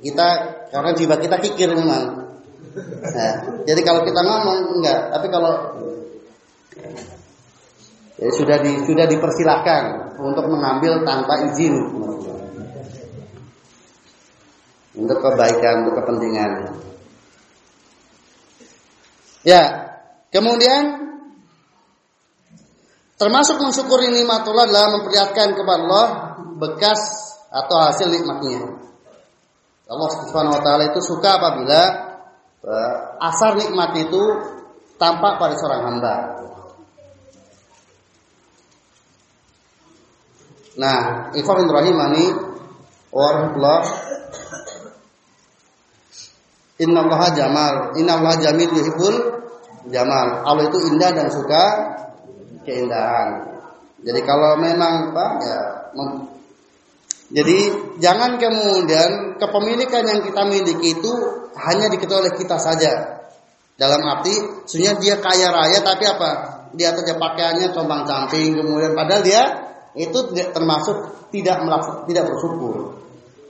kita karena jiwa kita kikir memang. Nah, jadi kalau kita ngomong enggak, tapi kalau ya, sudah di, sudah dipersilahkan untuk mengambil tanpa izin. Untuk kebaikan untuk kepentingan. Ya kemudian termasuk mensyukuri nikmatullah adalah memperlihatkan kepada Allah bekas atau hasil nikmatnya. Allah Subhanahu wa taala itu suka apabila eh, asar nikmat itu tampak pada seorang hamba. Nah, ikhwan rahimani warahmatullah Inna Allah jamal Inna Allah jamil yuhibbul jamal. Allah itu indah dan suka keindahan. Jadi kalau memang Pak ya jadi jangan kemudian kepemilikan yang kita miliki itu hanya diketahui oleh kita saja. Dalam arti, sebenarnya dia kaya raya tapi apa? Dia saja pakaiannya compang camping kemudian padahal dia itu termasuk tidak melaksuk, tidak bersyukur.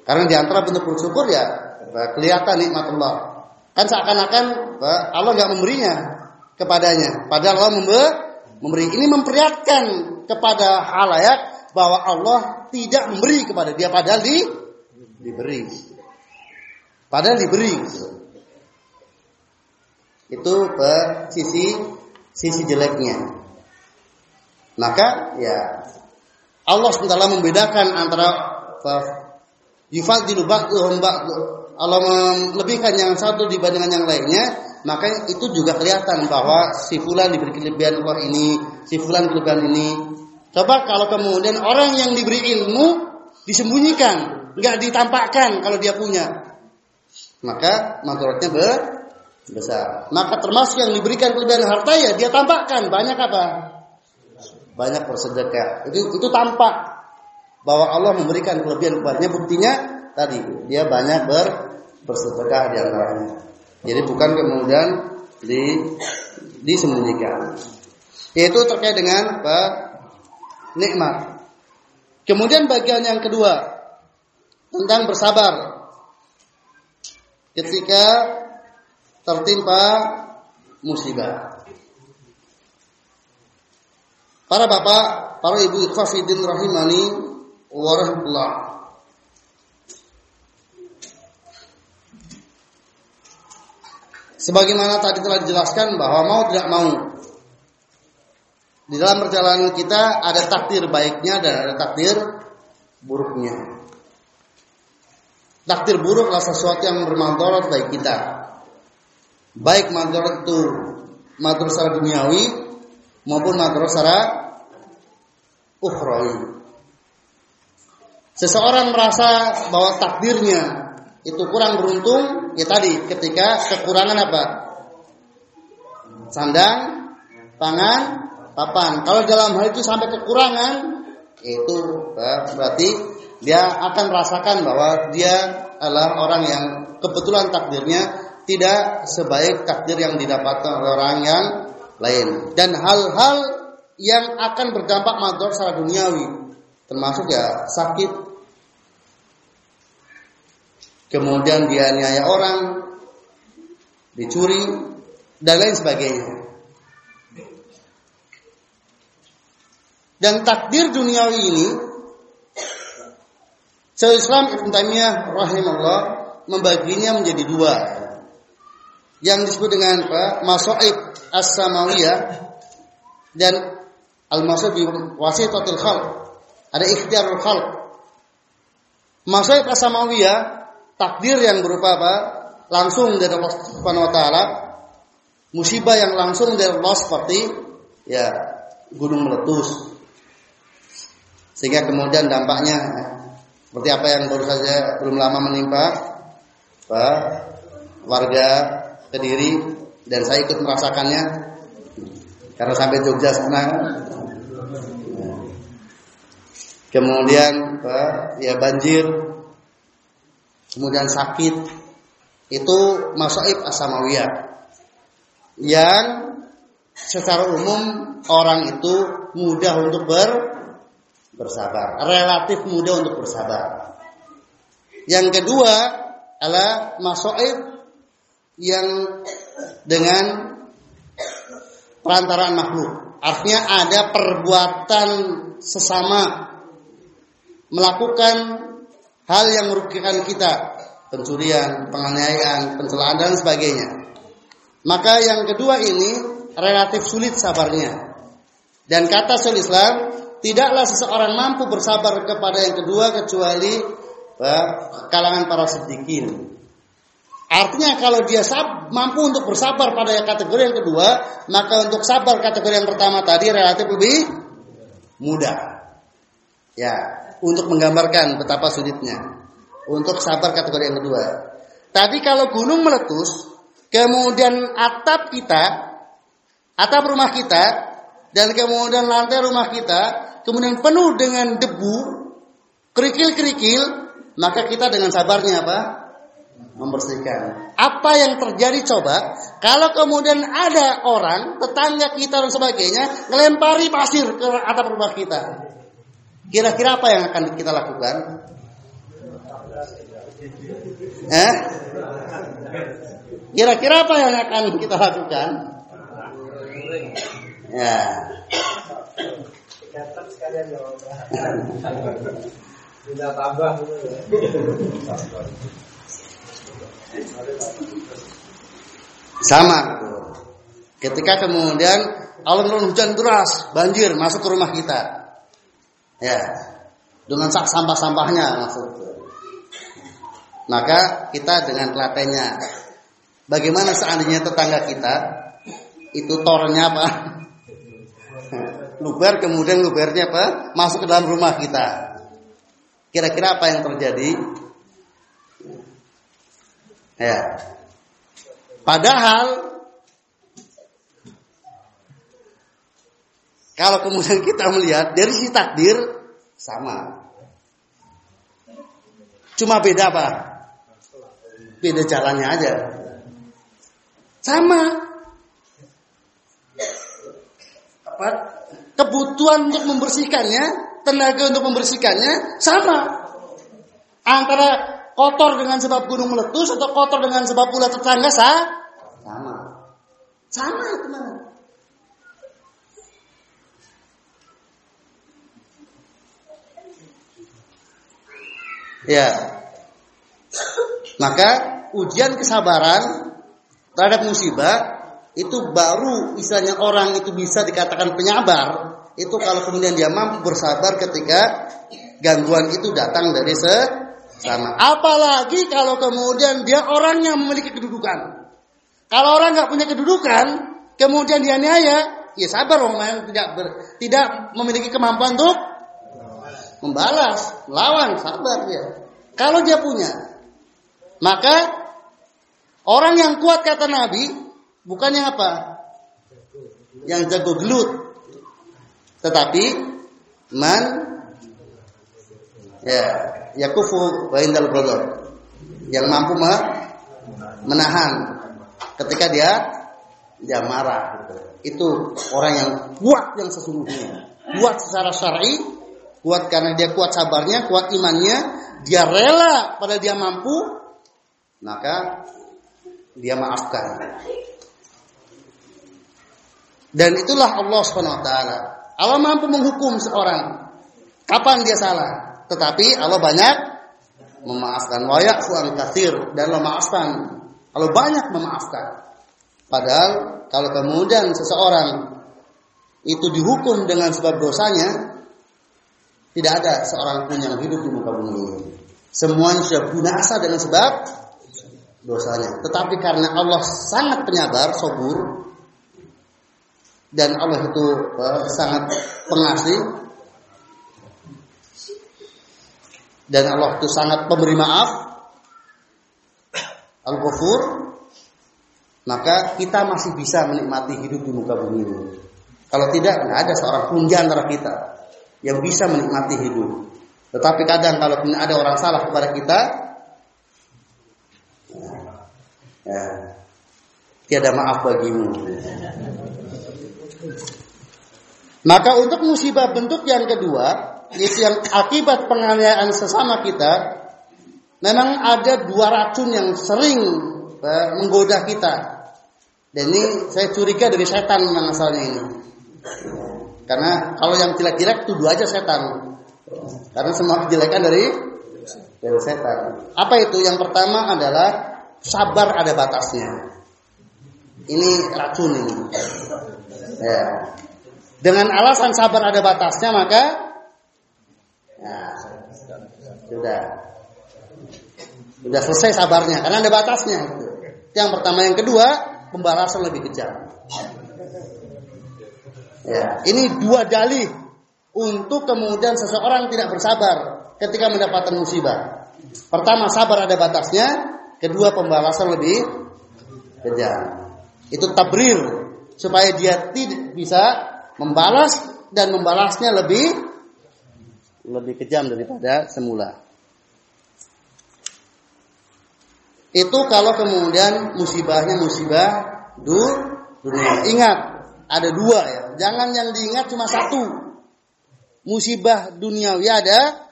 Karena di antara bentuk bersyukur ya kelihatan nikmat Allah. Kan seakan-akan Allah nggak memberinya kepadanya. Padahal Allah memberi. Ini memperlihatkan kepada halayak bahwa Allah tidak memberi kepada dia padahal di, diberi. Padahal diberi. Itu ke sisi sisi jeleknya. Maka ya Allah SWT membedakan antara yufadilu ba'dhum Allah melebihkan yang satu dibandingkan yang lainnya, maka itu juga kelihatan bahwa si fulan diberi kelebihan Allah ini, si fulan kelebihan ini. Coba kalau kemudian orang yang diberi ilmu disembunyikan, nggak ditampakkan kalau dia punya, maka manfaatnya besar. Maka termasuk yang diberikan kelebihan harta ya dia tampakkan banyak apa? Banyak bersedekah. Itu itu tampak bahwa Allah memberikan kelebihan kepadanya. Buktinya tadi dia banyak ber bersedekah di antaranya. Jadi bukan kemudian di disembunyikan. Yaitu terkait dengan apa? Nikmat. Kemudian bagian yang kedua tentang bersabar ketika tertimpa musibah. Para bapak, para ibu ikhwafidin rahimani warahmatullah. Sebagaimana tadi telah dijelaskan bahwa mau tidak mau di dalam perjalanan kita ada takdir baiknya dan ada takdir buruknya. Takdir buruk adalah sesuatu yang bermanfaat bagi kita. Baik manfaat itu manfaat secara duniawi maupun manfaat secara ukhrawi. Seseorang merasa bahwa takdirnya itu kurang beruntung, ya tadi ketika kekurangan apa? Sandang, pangan, papan. Kalau dalam hal itu sampai kekurangan, itu berarti dia akan merasakan bahwa dia adalah orang yang kebetulan takdirnya tidak sebaik takdir yang didapatkan oleh orang yang lain. Dan hal-hal yang akan berdampak mador secara duniawi, termasuk ya sakit, kemudian dia niaya orang, dicuri, dan lain sebagainya. Dan takdir duniawi ini Syaikhul Islam Ibn Taimiyah rahimahullah membaginya menjadi dua. Yang disebut dengan apa? Masaib as-samawiyah dan al-masaib bi wasitatil khalq. Ada ikhtiarul khalq. Masaib as-samawiyah takdir yang berupa apa? Langsung dari Allah Subhanahu wa taala. Musibah yang langsung dari Allah seperti ya gunung meletus. Sehingga kemudian dampaknya seperti apa yang baru saja belum lama menimpa apa, warga Kediri dan saya ikut merasakannya. Karena sampai Jogja sana kemudian apa, ya banjir kemudian sakit. Itu masaib asamawiyah. Yang secara umum orang itu mudah untuk ber, bersabar, relatif mudah untuk bersabar. Yang kedua adalah masaib yang dengan perantaraan makhluk. Artinya ada perbuatan sesama melakukan hal yang merugikan kita, pencurian, penganiayaan, pencelaan dan sebagainya. Maka yang kedua ini relatif sulit sabarnya. Dan kata Syaikhul Islam, tidaklah seseorang mampu bersabar kepada yang kedua kecuali eh, kalangan para sedikin. Artinya kalau dia sab, mampu untuk bersabar pada kategori yang kedua, maka untuk sabar kategori yang pertama tadi relatif lebih mudah. Ya, untuk menggambarkan betapa sulitnya. Untuk sabar kategori yang kedua. Tadi kalau gunung meletus, kemudian atap kita, atap rumah kita, dan kemudian lantai rumah kita, kemudian penuh dengan debu, kerikil-kerikil, maka kita dengan sabarnya apa? Membersihkan. Apa yang terjadi coba? Kalau kemudian ada orang, tetangga kita dan sebagainya, melempari pasir ke atap rumah kita. Kira-kira apa yang akan kita lakukan? Eh? Kira-kira apa yang akan kita lakukan? Ya. Tidak tambah. Sama. Ketika kemudian Allah menurun hujan deras, banjir masuk ke rumah kita. Ya. Dengan sak sampah-sampahnya masuk. Maka kita dengan telatennya. Bagaimana seandainya tetangga kita itu tornya apa? Luber kemudian lubernya apa? Masuk ke dalam rumah kita. Kira-kira apa yang terjadi? Ya. Padahal kalau kemudian kita melihat dari si takdir sama. Cuma beda apa? Beda jalannya aja. Sama. Apa? Kebutuhan untuk membersihkannya, tenaga untuk membersihkannya sama. Antara kotor dengan sebab gunung meletus atau kotor dengan sebab ulat tetangga sah? sama. Sama teman. Ya. Maka ujian kesabaran terhadap musibah itu baru misalnya orang itu bisa dikatakan penyabar itu kalau kemudian dia mampu bersabar ketika gangguan itu datang dari sesama. Apalagi kalau kemudian dia orang yang memiliki kedudukan. Kalau orang nggak punya kedudukan, kemudian dia niaya, ya sabar orang yang tidak ber, tidak memiliki kemampuan untuk membalas, lawan, sabar dia. Kalau dia punya, maka orang yang kuat kata Nabi bukan yang apa? Yang jago gelut. Tetapi man ya yakufu wa ghadab. Yang mampu menahan ketika dia dia marah gitu. Itu orang yang kuat yang sesungguhnya. Kuat secara syar'i, kuat karena dia kuat sabarnya, kuat imannya, dia rela pada dia mampu, maka dia maafkan. Dan itulah Allah Subhanahu wa taala. Allah mampu menghukum seorang kapan dia salah, tetapi Allah banyak memaafkan. Wa ya'fu an katsir dan Allah maafkan. Allah banyak memaafkan. Padahal kalau kemudian seseorang itu dihukum dengan sebab dosanya, tidak ada seorang pun yang hidup di muka bumi ini. Semuanya sudah binasa dengan sebab dosanya. Tetapi karena Allah sangat penyabar, sobur, dan Allah itu uh, sangat pengasih, dan Allah itu sangat pemberi maaf, Al-Ghafur, maka kita masih bisa menikmati hidup di muka bumi ini. Kalau tidak, nggak ada seorang pun di antara kita yang bisa menikmati hidup. Tetapi kadang kalau ada orang salah kepada kita, ya, tiada maaf bagimu. Maka untuk musibah bentuk yang kedua, yaitu yang akibat penganiayaan sesama kita, memang ada dua racun yang sering eh, menggoda kita. Dan ini saya curiga dari setan memang asalnya ini. Karena kalau yang jelek-jelek tuduh aja setan. Karena semua kejelekan dari dari setan. Apa itu? Yang pertama adalah sabar ada batasnya. Ini racun ini. Ya. Dengan alasan sabar ada batasnya maka ya, sudah sudah selesai sabarnya karena ada batasnya. Yang pertama, yang kedua pembalasan lebih kejam. Ya, ini dua dalih untuk kemudian seseorang tidak bersabar ketika mendapatkan musibah. Pertama, sabar ada batasnya. Kedua, pembalasan lebih kejam. Itu tabrir supaya dia tidak bisa membalas dan membalasnya lebih lebih kejam daripada semula. Itu kalau kemudian musibahnya musibah du, dunia. Ingat, ada dua ya. Jangan yang diingat cuma satu. Musibah duniawi ada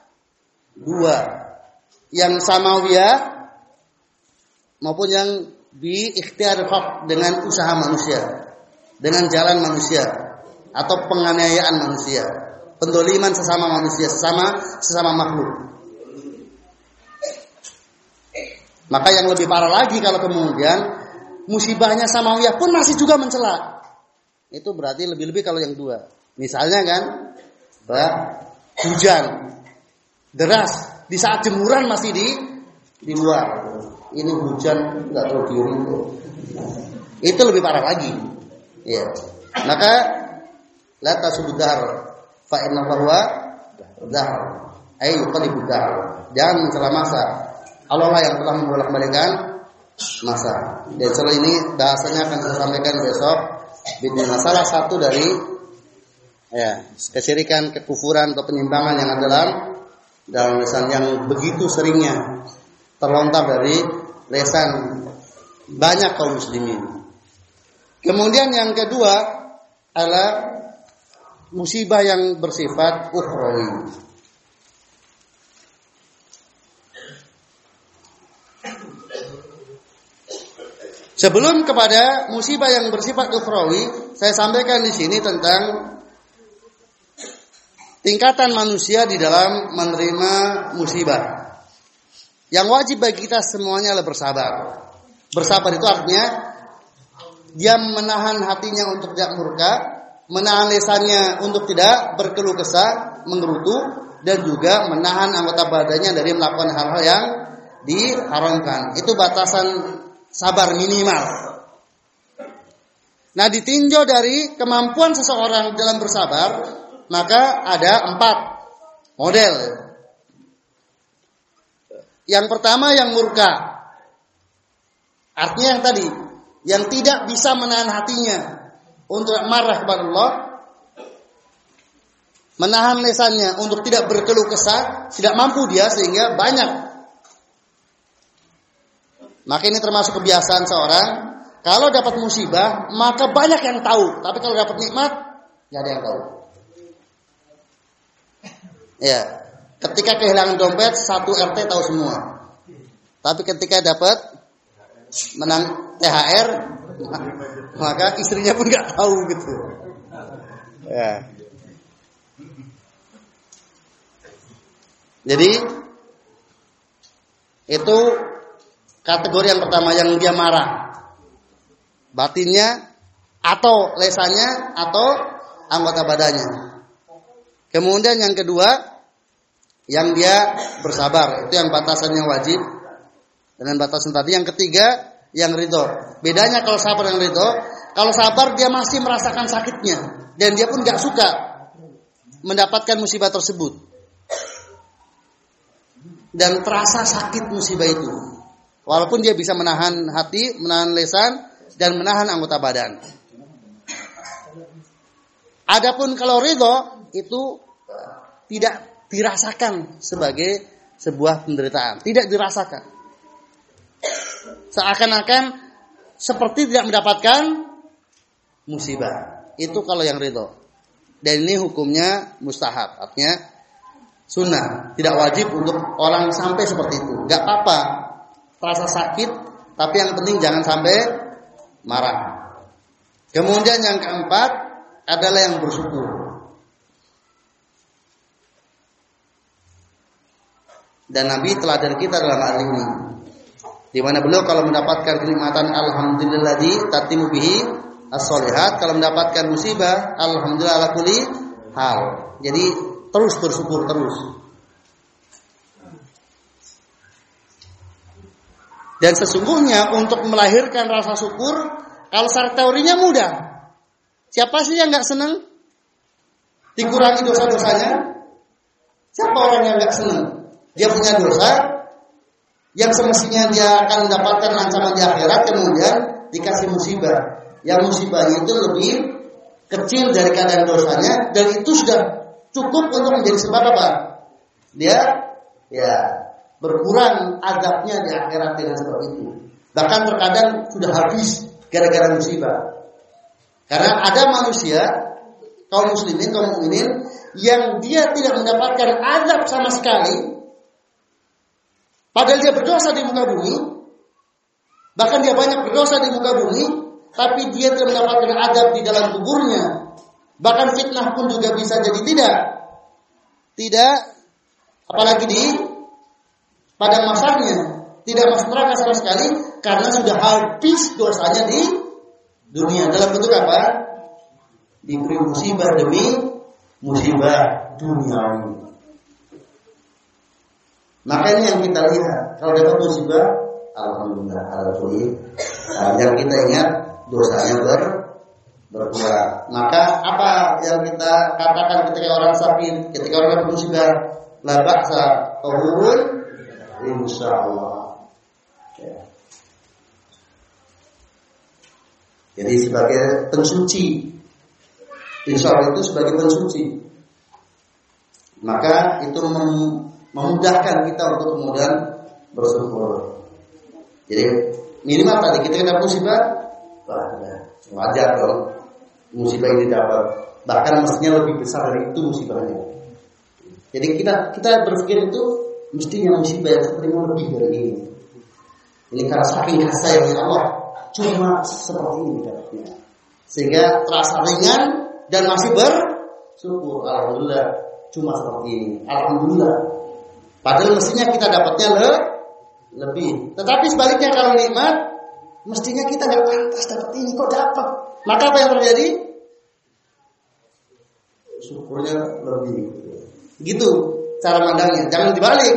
dua. Yang samawiyah maupun yang di ikhtiar hak dengan usaha manusia, dengan jalan manusia atau penganiayaan manusia, pendoliman sesama manusia, sesama sesama makhluk. Maka yang lebih parah lagi kalau kemudian musibahnya samawiyah pun masih juga mencela. Itu berarti lebih-lebih kalau yang dua. Misalnya kan, bah, hujan deras di saat jemuran masih di di luar. Ini hujan nggak tahu diurut. Itu lebih parah lagi. Ya. Maka la tasubudar fa inna huwa dahr. Ayo dahr. Jangan mencela masa. Allah lah yang telah membolak-balikan masa. Dan soal ini bahasanya akan saya sampaikan besok. Bidnya salah satu dari ya kesyirikan, kekufuran atau penyimpangan yang ada dalam dalam yang begitu seringnya terlontar dari lesan banyak kaum muslimin. Kemudian yang kedua adalah musibah yang bersifat ukhrawi. Sebelum kepada musibah yang bersifat ukhrawi, saya sampaikan di sini tentang tingkatan manusia di dalam menerima musibah. Yang wajib bagi kita semuanya adalah bersabar. Bersabar itu artinya dia menahan hatinya untuk tidak murka, menahan lesannya untuk tidak berkeluh kesah, menggerutu, dan juga menahan anggota badannya dari melakukan hal-hal yang diharamkan. Itu batasan sabar minimal. Nah, ditinjau dari kemampuan seseorang dalam bersabar, maka ada empat model. Yang pertama yang murka. Artinya yang tadi, yang tidak bisa menahan hatinya untuk marah kepada Allah, menahan lesannya untuk tidak berkeluh kesah, tidak mampu dia sehingga banyak maka ini termasuk kebiasaan seorang kalau dapat musibah maka banyak yang tahu, tapi kalau dapat nikmat nggak ada yang tahu. Ya, ketika kehilangan dompet satu RT tahu semua. Tapi ketika dapat menang THR maka istrinya pun nggak tahu gitu. Ya. Jadi itu kategori yang pertama yang dia marah. Batinnya atau lesannya atau anggota badannya. Kemudian yang kedua yang dia bersabar, itu yang batasannya wajib dengan batasan tadi. Yang ketiga yang ridho. Bedanya kalau sabar dan ridho, kalau sabar dia masih merasakan sakitnya dan dia pun gak suka mendapatkan musibah tersebut dan terasa sakit musibah itu. Walaupun dia bisa menahan hati, menahan lesan, dan menahan anggota badan. Adapun kalau ridho itu tidak dirasakan sebagai sebuah penderitaan, tidak dirasakan. Seakan-akan seperti tidak mendapatkan musibah. Itu kalau yang ridho. Dan ini hukumnya mustahab, artinya sunnah, tidak wajib untuk orang sampai seperti itu. Gak apa-apa, rasa sakit, tapi yang penting jangan sampai marah. Kemudian yang keempat adalah yang bersyukur. Dan Nabi telah dari kita dalam hal ini. Di mana beliau kalau mendapatkan kenikmatan alhamdulillah tatimu bihi as-solihat, kalau mendapatkan musibah alhamdulillah ala kulli hal. Jadi terus bersyukur terus. Dan sesungguhnya untuk melahirkan rasa syukur, kalau secara teorinya mudah. Siapa sih yang nggak senang dikurangi dosa-dosanya? Siapa orang yang nggak senang? Dia punya dosa, yang semestinya dia akan mendapatkan ancaman di akhirat, kemudian dikasih musibah. Yang musibahnya itu lebih kecil dari keadaan dosanya, dan itu sudah cukup untuk menjadi sebab apa? Dia ya berkurang azabnya di akhirat dengan sebab itu. Bahkan terkadang sudah habis gara-gara musibah. Karena ada manusia kaum muslimin, kaum mukminin yang dia tidak mendapatkan azab sama sekali padahal dia berdosa di muka bumi bahkan dia banyak berdosa di muka bumi, tapi dia tidak mendapatkan adab di dalam kuburnya. Bahkan fitnah pun juga bisa jadi tidak. Tidak apalagi di pada masanya tidak masuk neraka sama sekali karena sudah habis dosanya di dunia dalam bentuk apa? Diberi musibah demi musibah duniawi. Makanya yang kita lihat kalau dapat musibah, alhamdulillah, alhamdulillah. Yang kita ingat dosanya ber berkurang. Maka apa yang kita katakan ketika orang sakit, ketika orang dapat musibah, la baksa tahurun insyaallah. Ya. Jadi sebagai pensuci, insya Allah itu sebagai pensuci. Maka itu memudahkan kita untuk kemudian bersyukur. Jadi minimal tadi kita kena musibah, wah, wajar dong musibah ini dapat. Bahkan mestinya lebih besar dari itu musibahnya. Jadi kita kita berpikir itu mestinya musibah yang terima lebih dari ini. Ini karena saking kasih Allah cuma seperti ini dapatnya. Sehingga terasa ringan dan masih bersyukur. Alhamdulillah cuma seperti ini. Alhamdulillah. Padahal mestinya kita dapatnya le lebih. Tetapi sebaliknya kalau nikmat, mestinya kita nggak pantas dapat ini kok dapat. Maka apa yang terjadi? Syukurnya lebih. Gitu cara mandangnya. Jangan dibalik.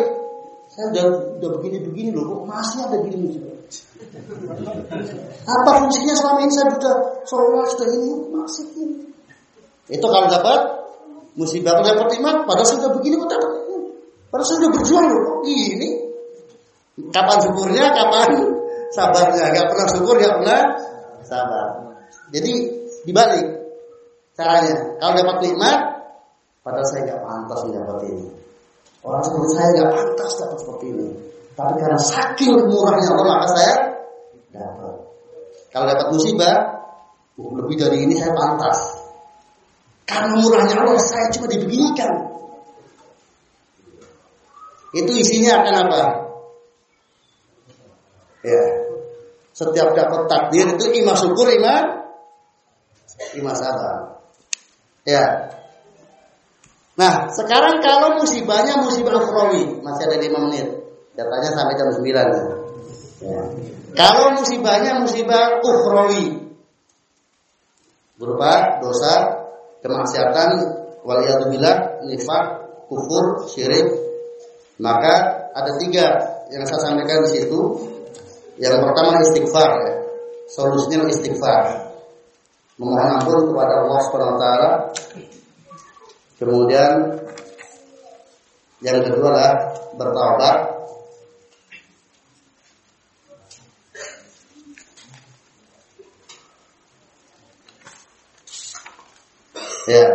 Saya udah udah begini-begini loh, kok masih ada gini. Apa fungsinya selama ini saya sudah sholat sudah ini masih ini. Itu kalau dapat musibah dapat iman, padahal sudah begini kok dapat Padahal sudah berjuang loh, ini. Kapan syukurnya, kapan sabarnya. Gak pernah syukur, gak pernah sabar. Jadi dibalik caranya. Kalau dapat nikmat, padahal saya gak pantas mendapat ini. Orang seperti saya gak pantas dapat seperti ini. Tapi karena saking murahnya Allah maka saya dapat. Kalau dapat musibah, uh, lebih dari ini saya pantas. Karena murahnya Allah saya cuma dibeginikan. Itu isinya akan apa? Ya. Setiap dapat takdir itu iman syukur, iman iman sabar. Ya. Nah, sekarang kalau musibahnya musibah ukhrawi, masih ada 5 menit. Datanya sampai jam 9 ya. Kalau musibahnya musibah ukhrawi berupa dosa, kemaksiatan, waliyadzubillah, nifak, kufur, syirik, maka ada tiga yang saya sampaikan di situ. Yang pertama istighfar ya. Solusinya istighfar. Memohon ampun kepada Allah Subhanahu taala. Kemudian yang kedua adalah bertaubat. Ya.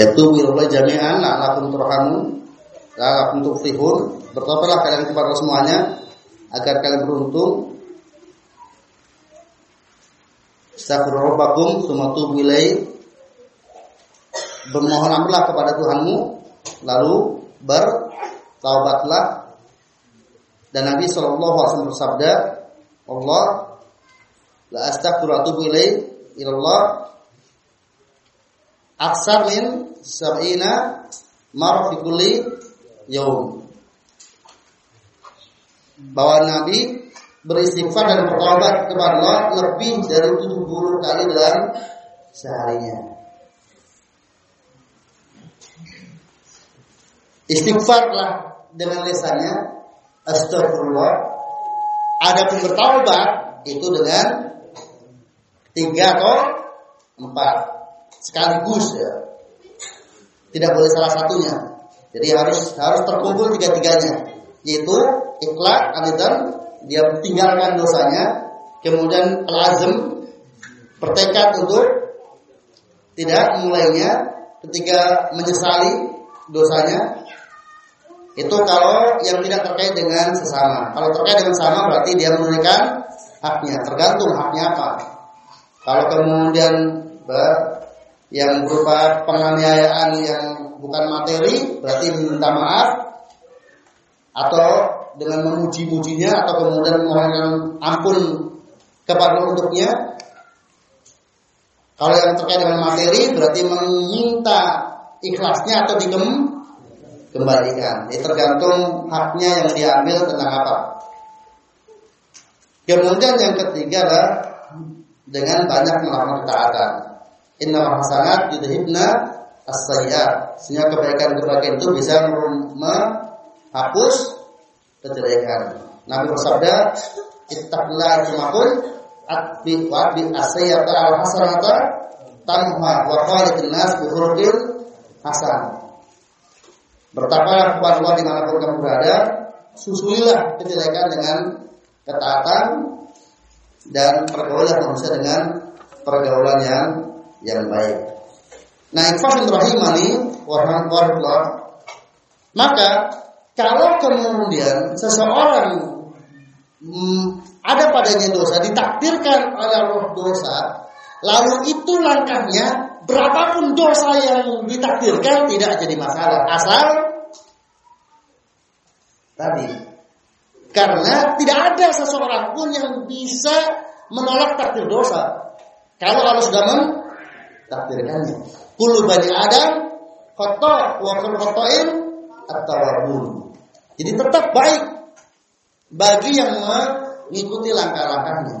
Yaitu wilayah jami'an la'alakum turhamun la'alakum tuflihun. Bertobatlah kalian kepada semuanya agar kalian beruntung. Astaghfirullah rabbakum tsumma tubu Bermohon ampunlah kepada Tuhanmu lalu bertaubatlah. Dan Nabi sallallahu alaihi wasallam bersabda Allah la astaghfiru wa atubu ilallah aksar min sab'ina mar fi kulli yaum. Bahwa Nabi beristighfar dan bertobat kepada Allah lebih dari 70 kali dalam seharinya. Istighfarlah dengan lisannya astagfirullah. Adapun bertaubat itu dengan tiga atau empat sekaligus ya. Tidak boleh salah satunya. Jadi harus harus terkumpul tiga-tiganya, yaitu ikhlas, anidan, dia tinggalkan dosanya, kemudian lazim bertekad untuk tidak mulainya ketika menyesali dosanya Itu kalau yang tidak terkait dengan sesama. Kalau terkait dengan sesama berarti dia menunaikan haknya. Tergantung haknya apa. Kalau kemudian yang berupa penganiayaan yang bukan materi berarti minta maaf atau dengan memuji-mujinya atau kemudian memohonkan ampun kepada untuknya. Kalau yang terkait dengan materi berarti meminta ikhlasnya atau dikembalikan. Ini tergantung haknya yang diambil tentang apa. Kemudian yang ketiga adalah dengan banyak melakukan ketaatan. Inna hasanat yudhibna as-sayyi'at. Sehingga kebaikan-kebaikan itu bisa menghapus kejelekan. Nabi bersabda, "Ittaqillaha jumakun atbi wa bi as-sayyi'ata al-hasanata tamha wa khaliqin nas bi khuluqin hasan." Bertakwalah kepada Allah di mana pun kamu berada, susulilah kejelekan dengan ketaatan dan pergaulan manusia dengan pergaulan yang yang baik. Nah, infak rahimani warahmatullah. Maka kalau kemudian seseorang hmm, ada padanya dosa ditakdirkan oleh Allah dosa, lalu itu langkahnya berapapun dosa yang ditakdirkan tidak jadi masalah asal tadi karena tidak ada seseorang pun yang bisa menolak takdir dosa. Kalau Allah sudah mentakdirkannya. Kullu bani Adam khata wa kullu khata'in at-tawabun. Jadi tetap baik bagi yang mengikuti langkah-langkahnya.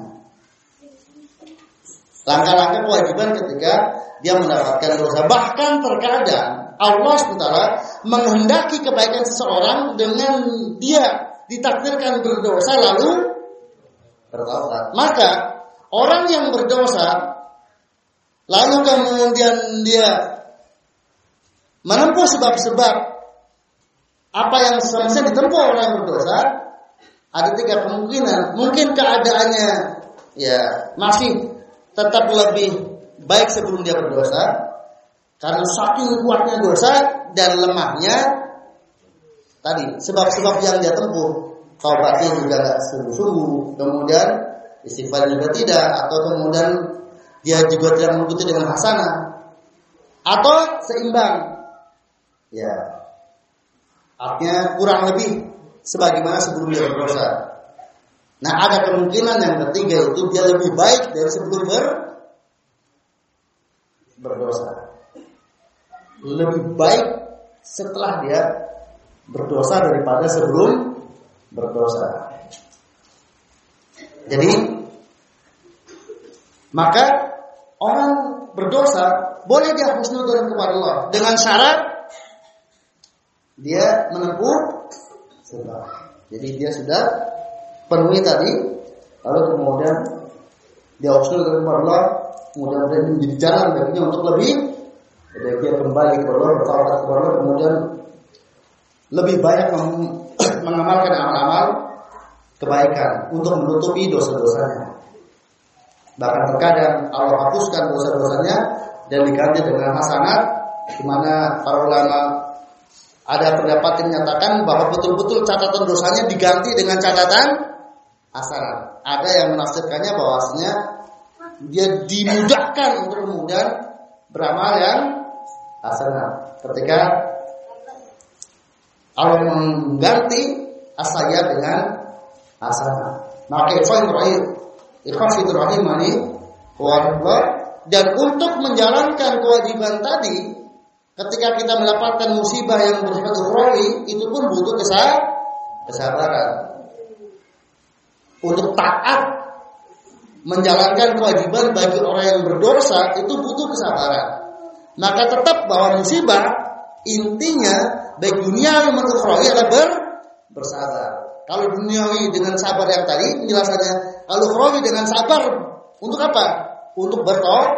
Langkah-langkah kewajiban ketika dia mendapatkan dosa. Bahkan terkadang Allah SWT menghendaki kebaikan seseorang dengan dia ditakdirkan berdosa lalu bertaubat. Maka orang yang berdosa lalu kemudian dia menempuh sebab-sebab apa yang seharusnya ditempuh orang yang berdosa ada tiga kemungkinan. Mungkin keadaannya ya masih tetap lebih baik sebelum dia berdosa karena saking kuatnya dosa dan lemahnya tadi sebab-sebab yang dia tempuh taubatnya juga nggak sungguh-sungguh kemudian istighfar juga tidak atau kemudian dia juga tidak mengikuti dengan hasanah. Atau seimbang. Ya. Artinya kurang lebih sebagaimana sebelum dia berdosa. Nah ada kemungkinan yang ketiga itu dia lebih baik dari sebelum ber berdosa. Lebih baik setelah dia berdosa daripada sebelum berdosa. Jadi maka orang berdosa boleh dia husnudzon kepada Allah dengan syarat dia menempuh sebab. Jadi dia sudah penuhi tadi lalu kemudian dia husnudzon kepada Allah kemudian dia menjadi jalan baginya untuk lebih jadi dia kembali kepada Allah bertawakal kepada Allah kemudian lebih banyak mengamalkan amal-amal kebaikan untuk menutupi dosa-dosanya. Bahkan terkadang Allah hapuskan dosa-dosanya dan diganti dengan hasanat di mana para ulama ada pendapat yang menyatakan bahwa betul-betul catatan dosanya diganti dengan catatan hasanat. Ada yang menafsirkannya bahwasanya dia dimudahkan untuk kemudian beramal yang hasanat. Ketika Allah mengganti asaya dengan asana. Maka ikhwan fitrahim ini dan untuk menjalankan kewajiban tadi ketika kita mendapatkan musibah yang bersifat ukhrawi itu pun butuh kesabaran. Untuk taat menjalankan kewajiban bagi orang yang berdosa itu butuh kesabaran. Maka tetap bahwa musibah intinya baik duniawi maupun ukhrawi adalah ber, bersabar. Kalau duniawi dengan sabar yang tadi penjelasannya, kalau ukhrawi dengan sabar untuk apa? Untuk bertobat,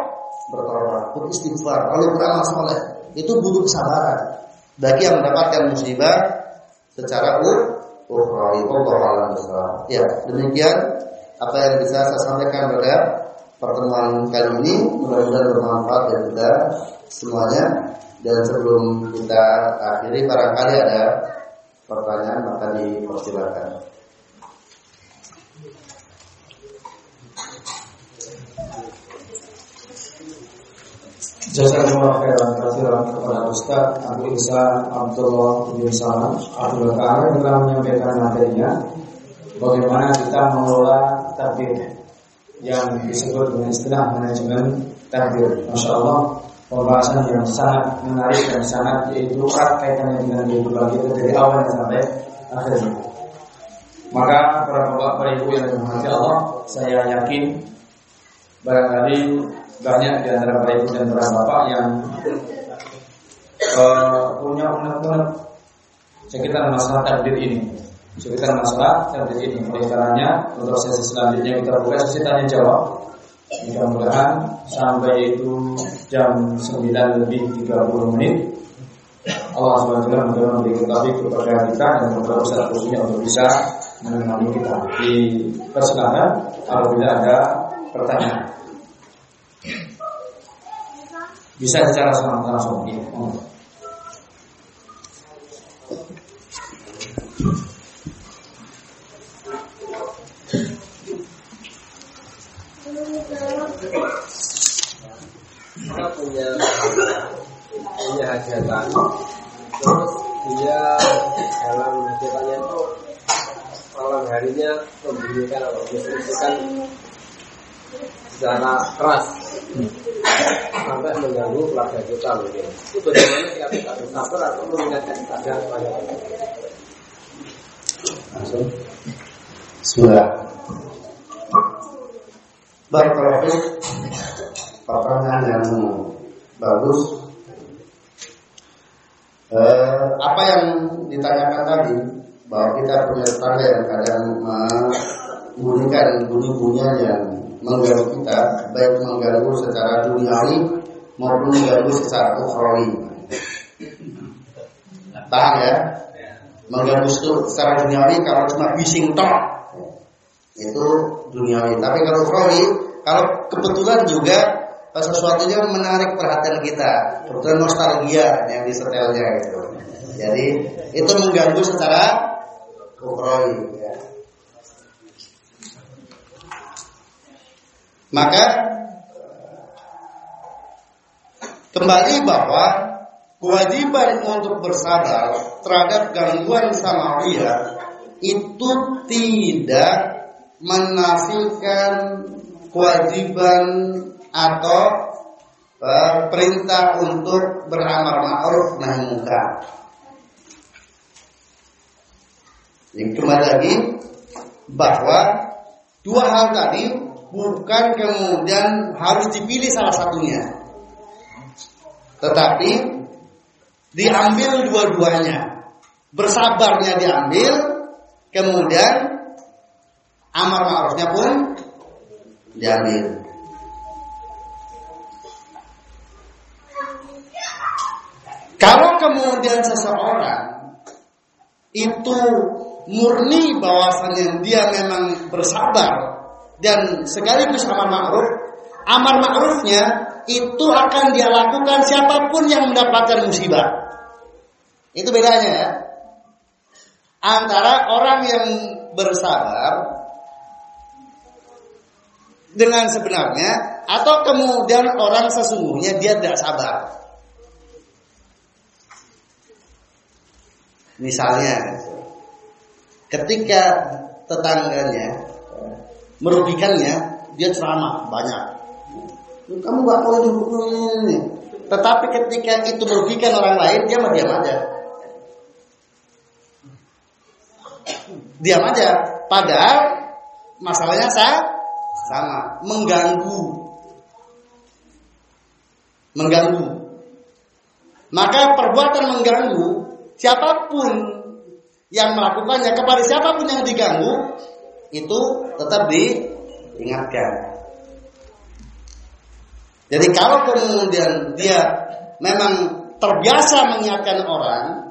bertobat, untuk istighfar, lalu beramal soleh. Itu butuh kesabaran bagi yang mendapatkan musibah secara ukhrawi. Allah Ya, demikian apa yang bisa saya sampaikan pada pertemuan kali ini mudah-mudahan bermanfaat dan kita semuanya dan sebelum kita akhiri barangkali ada pertanyaan maka dipersilakan. Jazakumullah khairan katsiran kepada Ustaz Abu Isa Abdullah bin Salam Abdul Karim telah menyampaikan materinya bagaimana kita mengelola takdir yang disebut dengan istilah manajemen takdir. Masya Allah pembahasan yang sangat menarik dan sangat yaitu erat kaitannya dengan kehidupan kita. Dari awal sampai akhirnya. Maka para bapak, para ibu yang dirahmati Allah, saya yakin barangkali banyak di antara para ibu dan para bapak yang uh, punya unek-unek sekitar masalah takdir ini. Sekitar masalah takdir ini. Oleh karenanya untuk sesi selanjutnya kita buka sesi tanya jawab mudah-mudahan sampai itu jam 9 lebih 30 menit. Allah SWT mudah memberi taufik kepada kita dan kepada Ustaz khususnya untuk bisa menemani kita. Di persilakan apabila ada pertanyaan. Bisa secara langsung. Ya. Kita punya punya hajatan. Terus dia dalam hajatannya itu malam harinya membunyikan atau musikan secara keras. Sampai mengganggu keluarga kita mungkin. Itu bagaimana kita kita bersabar atau mengingatkan kepada Langsung. Bismillah. Barakallahu Pertanyaan yang bagus. Eh, apa yang ditanyakan tadi bahwa kita punya tetangga yang kadang membunyikan bunyi-bunyian yang mengganggu kita, baik mengganggu secara duniawi maupun mengganggu secara ukhrawi. Paham ya? Mengganggu secara duniawi kalau cuma bising tok itu duniawi. Tapi kalau ukhrawi, kalau kebetulan juga sesuatunya menarik perhatian kita, kebetulan nostalgia yang disetelnya gitu. Jadi itu mengganggu secara ukhrawi. Ya. Maka kembali bahwa kewajiban untuk bersabar terhadap gangguan samawiyah itu tidak menafikan kewajiban atau uh, perintah untuk beramar ma'ruf nahi munkar. Yang kembali lagi bahwa dua hal tadi bukan kemudian harus dipilih salah satunya. Tetapi diambil dua-duanya. Bersabarnya diambil, kemudian amar ma'rufnya pun diambil. Kalau kemudian seseorang itu murni bahwasanya dia memang bersabar dan sekaligus amar ma'ruf, amar ma'rufnya itu akan dia lakukan siapa pun yang mendapatkan musibah. Itu bedanya ya. Antara orang yang bersabar dengan sebenarnya atau kemudian orang sesungguhnya dia tidak sabar. Misalnya ketika tetangganya merugikannya, dia ceramah banyak. Kamu boleh dihukum. Tetapi ketika itu merugikan orang lain, dia diam aja. Diam aja. Padahal masalahnya saya sama, mengganggu. Mengganggu. Maka perbuatan mengganggu siapa pun yang melakukannya kepada siapa pun yang diganggu itu tetap diingatkan. Jadi kalau kemudian dia memang terbiasa mengingatkan orang,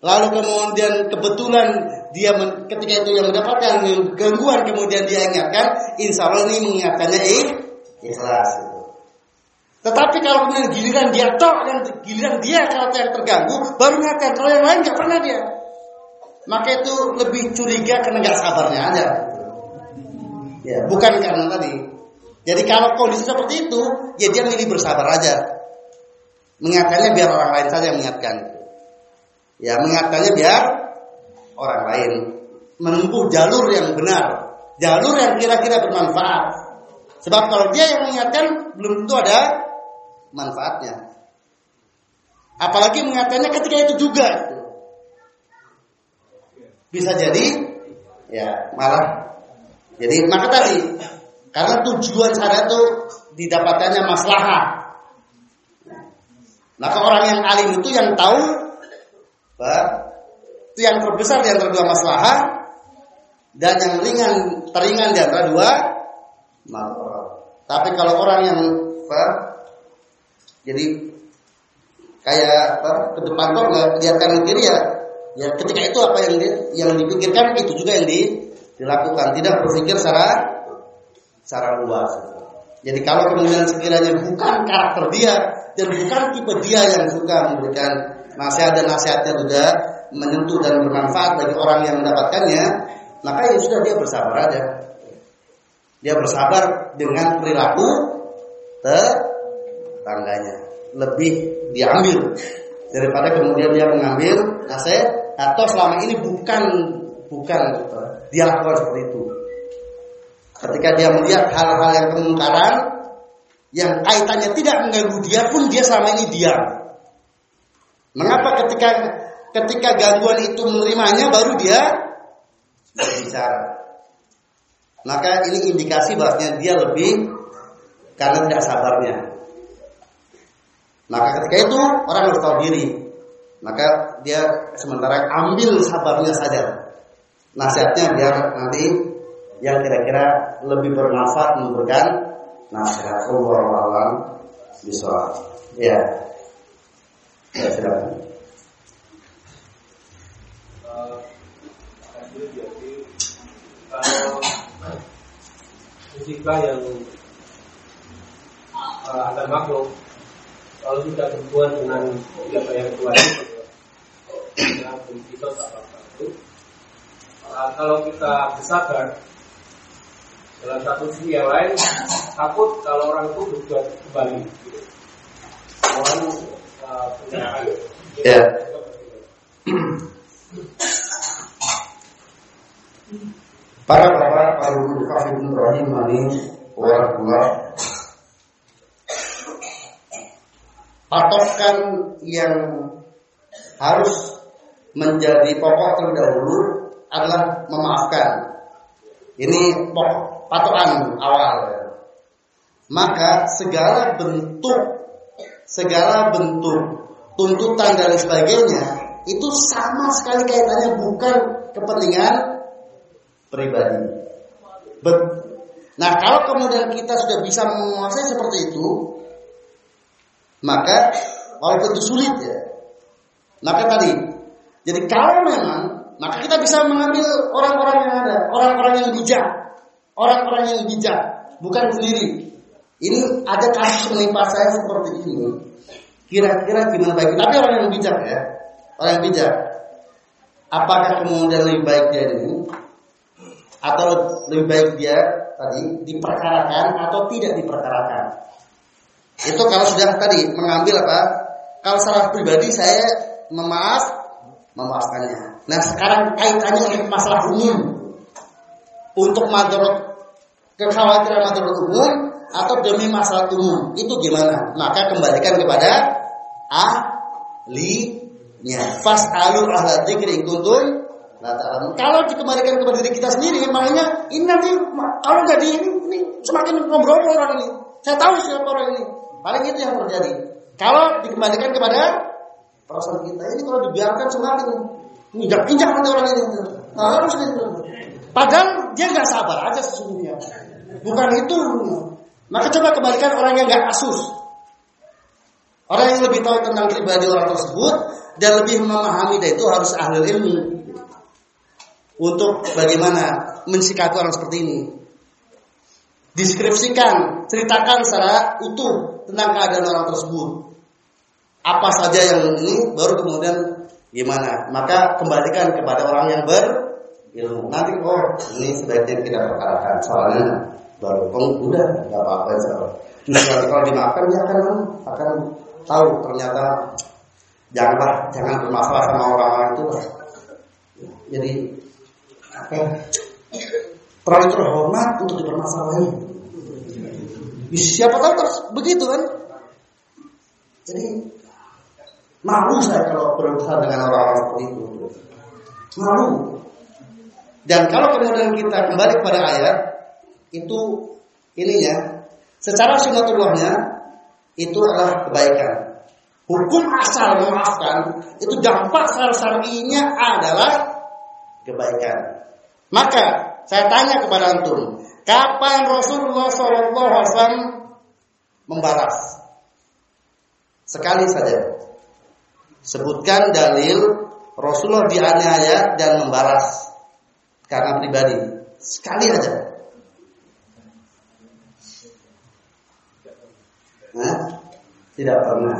lalu kemudian kebetulan dia men, ketika itu yang mendapatkan gangguan kemudian dia ingatkan, insya Allah ini mengingatkannya eh, ikhlas. Tetapi kalau kemudian giliran dia tok dan giliran dia kalau yang terganggu, baru ingatkan. Kalau yang lain nggak pernah dia. maka itu lebih curiga karena nggak sabarnya aja. Ya, bukan karena tadi. Jadi kalau kondisi seperti itu, ya dia milih bersabar aja. Mengingatkannya biar orang lain saja yang mengingatkan. Ya, mengingatkannya biar orang lain menempuh jalur yang benar, jalur yang kira-kira bermanfaat. Sebab kalau dia yang mengingatkan belum tentu ada manfaatnya. Apalagi mengingatkannya ketika itu juga. Bisa jadi ya malah jadi maka tadi karena tujuan saya itu didapatkannya maslahah. Maka orang yang alim itu yang tahu itu yang terbesar di antara dua maslahah dan yang ringan teringan di antara dua masalah. Tapi kalau orang yang Pak, jadi kayak apa ke depan kok nggak lihat kanan ya ya ketika itu apa yang di, yang dipikirkan itu juga yang di, dilakukan tidak berpikir secara secara luas jadi kalau kemudian sekiranya bukan karakter dia dan bukan tipe dia yang suka memberikan nasihat dan nasihatnya juga menyentuh dan bermanfaat bagi orang yang mendapatkannya maka ya sudah dia bersabar aja dia bersabar dengan perilaku tetangganya lebih diambil daripada kemudian dia mengambil nasihat atau selama ini bukan bukan dia lakukan seperti itu. Ketika dia melihat hal-hal yang kemungkaran yang kaitannya tidak mengganggu dia pun dia selama ini diam. Mengapa ketika ketika gangguan itu menerimanya baru dia berbicara? Maka ini indikasi bahwasanya dia lebih karena tidak sabarnya. Maka ketika itu orang harus tahu diri. Maka dia sementara ambil sabarnya saja. Nasihatnya biar nanti yang kira-kira lebih bermanfaat memberikan nasihat Allah alam bisa. Ya. Ya, silakan. musibah yang uh, antar makhluk kalau sudah berhubungan dengan apa yang wajib dengan kita tak itu uh, kalau kita bersabar dalam satu sisi yang lain takut kalau orang itu berbuat kembali orang Ya. Para para Ibrahim ini warahmatullah patokan yang harus menjadi pokok terlebih dahulu adalah memaafkan. Ini pokok patokan awal. Maka segala bentuk segala bentuk tuntutan dan sebagainya itu sama sekali kaitannya bukan kepentingan pribadi. Bet- nah, kalau kemudian kita sudah bisa menguasai seperti itu, maka walaupun itu sulit ya. Maka tadi, jadi kalau memang maka kita bisa mengambil orang-orang yang ada, orang-orang yang bijak, orang-orang yang bijak, bukan sendiri. Ini ada kasus menimpa saya seperti ini. Kira-kira gimana baik? Tapi orang yang bijak ya, orang yang bijak. Apakah kemudian lebih baik dia ini atau lebih baik dia tadi diperkarakan atau tidak diperkarakan? Itu kalau sudah tadi mengambil apa? Kalau salah pribadi saya memaaf, memaafkannya. Nah sekarang kaitannya dengan masalah umum untuk madarat kekhawatiran madarat umum atau demi masalah umum itu gimana? Maka kembalikan kepada ahlinya. Fas alu ahla dzikri kuntum kalau dikembalikan kepada diri kita sendiri, makanya ini nanti kalau nggak di ini, ini semakin ngobrol orang ini. Saya tahu siapa orang ini. Paling itu yang terjadi. Kalau dikembalikan kepada perasaan kita ini kalau dibiarkan semakin injak-injak nanti orang ini. Nah, harus gitu. Padahal dia nggak sabar aja sesungguhnya. Bukan itu. Maka coba kembalikan orang yang nggak asus. Orang yang lebih tahu tentang pribadi orang tersebut dan lebih memahami dan itu harus ahli ilmu untuk bagaimana mensikapi orang seperti ini. Deskripsikan, ceritakan secara utuh tentang keadaan orang tersebut. Apa saja yang ini baru kemudian Gimana? Maka kembalikan kepada orang yang berilmu. Nanti oh ini sebaiknya kita perkarakan soalnya baru oh, udah nggak apa-apa ya Justru kalau dimakan dia akan akan tahu ternyata janganlah jangan bermasalah sama orang-orang itu lah. Jadi apa? Terlalu terhormat untuk dipermasalahin. Siapa tahu terus begitu kan? Jadi malu saya kalau berurusan dengan orang-orang seperti itu. Malu. Dan kalau kemudian kita kembali kepada ayat itu ininya secara sunatullahnya itu adalah kebaikan. Hukum asal memaafkan itu dampak syar'inya adalah kebaikan. Maka saya tanya kepada antum, kapan Rasulullah SAW membalas? Sekali saja. Sebutkan dalil Rasulullah dianiaya dan membalas karena pribadi. Sekali aja. Nah, tidak pernah.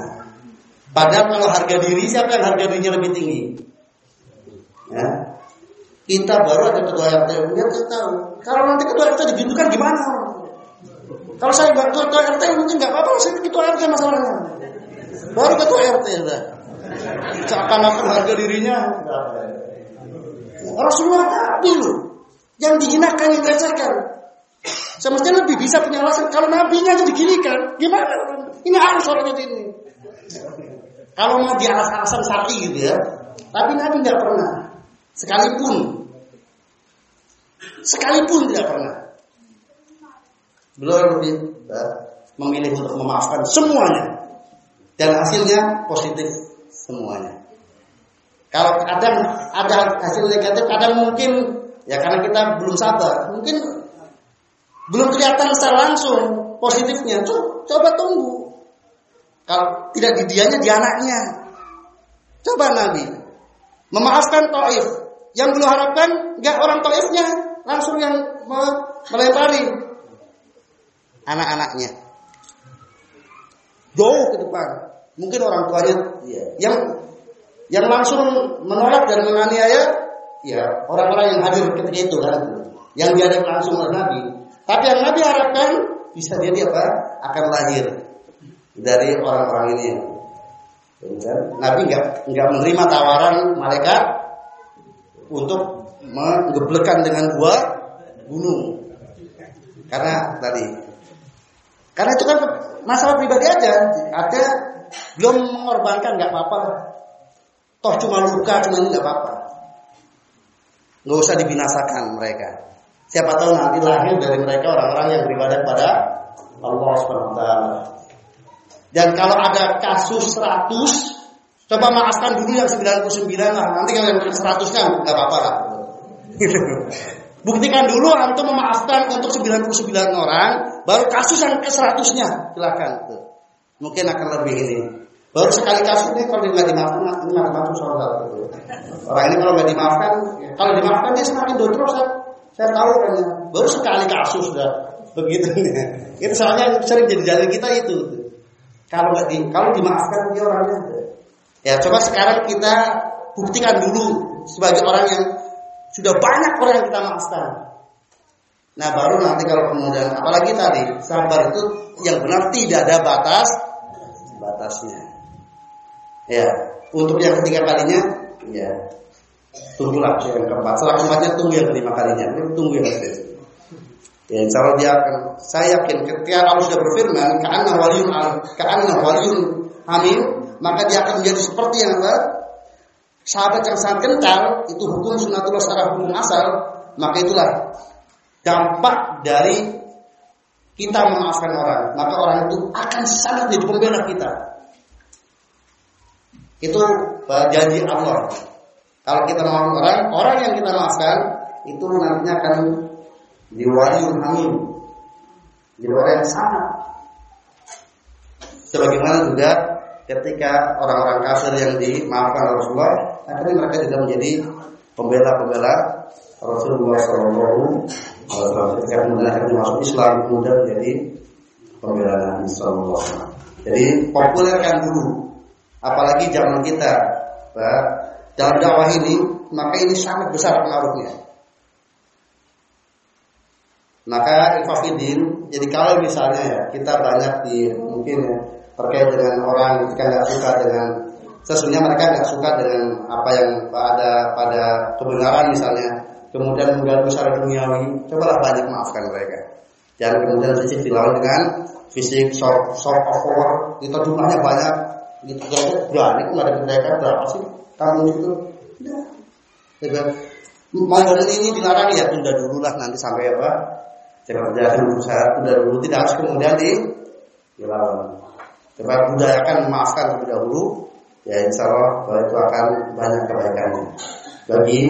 Padahal kalau harga diri siapa yang harga dirinya lebih tinggi? Ya. Kita baru ada ketua RT, dia harus tahu. Kalau nanti ketua RT dijudukan gimana? Kalau saya nggak ketua RT mungkin nggak apa-apa, saya ketua RT masalahnya. Baru ketua RT udah. Seakan-akan harga dirinya. Rasulullah Nabi loh. Yang dihinakan, yang dilecehkan. Semestinya lebih bisa punya alasan. Kalau nabinya itu diginikan, gimana? Ini harus orang ini. Kalau mau di alasan syar'i gitu ya. Tapi Nabi nggak pernah. Sekalipun. Sekalipun tidak pernah. Beliau lebih memilih untuk memaafkan semuanya. Dan hasilnya positif semuanya. Kalau kadang ada hasil negatif, kadang mungkin ya karena kita belum sabar, mungkin belum kelihatan secara langsung positifnya. Coba, coba tunggu. Kalau tidak di dianya, di anaknya. Coba Nabi memaafkan Taif. Yang belum harapkan nggak orang Taifnya, langsung yang melempari anak-anaknya. Jauh ke depan. Mungkin orang tuanya ya, yang yang langsung menolak dan menganiaya ya orang-orang yang hadir ketika itu kan yang diadakan langsung oleh Nabi. Tapi yang Nabi harapkan bisa jadi apa? Akan lahir dari orang-orang ini. Dan Nabi nggak nggak menerima tawaran malaikat untuk menggeblekan dengan dua gunung. Karena tadi, karena itu kan masalah pribadi aja. Ada belum mengorbankan nggak apa-apa. Toh cuma luka, cuma nggak apa-apa. Nggak usah dibinasakan mereka. Siapa tahu nanti lahir dari mereka orang-orang yang beribadah pada Allah taala. Dan kalau ada kasus 100, coba maafkan dulu yang 99 lah. Nanti kalau yang 100-nya nggak apa-apa lah. Buktikan dulu antum memaafkan untuk 99 orang, baru kasus yang ke 100-nya silakan. Mungkin akan lebih ini. Baru sekali kasus ini kalau nggak dimaafkan, ini macam-macam soal Orang ini kalau nggak dimaafkan, kalau dimaafkan dia semakin dosa. Saya, tahu kan. Baru sekali kasus sudah begitu. Itu soalnya sering jadi jalan kita itu. Kalau nggak di, kalau dimaafkan dia orangnya. Ya coba sekarang kita buktikan dulu sebagai orang yang sudah banyak orang yang kita maafkan. Nah baru nanti kalau kemudian apalagi tadi sabar itu yang benar tidak ada batas batasnya. Ya untuk yang ketiga kalinya ya tunggulah yang keempat. Setelah keempatnya tunggu yang kelima kalinya. Tunggu yang ketiga. Ya, insya Allah dia akan. Saya yakin ketika Allah sudah berfirman, karena waliun karena waliun hamil, maka dia akan menjadi seperti yang apa? Sahabat yang sangat kental itu hukum sunatullah secara hukum asal, maka itulah dampak dari kita memaafkan orang, maka orang itu akan sangat menjadi pembela kita. Itu janji Allah. Kalau kita memaafkan orang, orang yang kita maafkan itu nantinya akan di waliun hamim di orang yang sangat sebagaimana juga ketika orang-orang kafir yang dimaafkan oleh Rasulullah akhirnya mereka juga menjadi pembela-pembela Rasulullah Shallallahu Alaihi Wasallam. Ketika kemudian masuk Islam kemudian menjadi pembela Nabi Shallallahu Jadi populerkan dulu apalagi zaman kita dalam dakwah ini, maka ini sangat besar pengaruhnya. Maka ifafidin, jadi kalau misalnya ya kita banyak di mungkin ya, terkait dengan orang ketika nggak suka dengan sesungguhnya mereka nggak suka dengan apa yang pada pada kebenaran misalnya, kemudian mengganggu secara duniawi, cobalah banyak maafkan mereka. Jangan kemudian sisi dilawan dengan fisik soft soft power, kita jumlahnya banyak, gitu kalau berani ada mereka berapa sih kamu itu? Ya. Mau ini dilarang ya tunda dulu lah nanti sampai apa Coba dulu saya tunda dulu tidak harus kemudian di dilawan. Coba budayakan maafkan terlebih dahulu ya insya Allah bahwa itu akan banyak kebaikannya bagi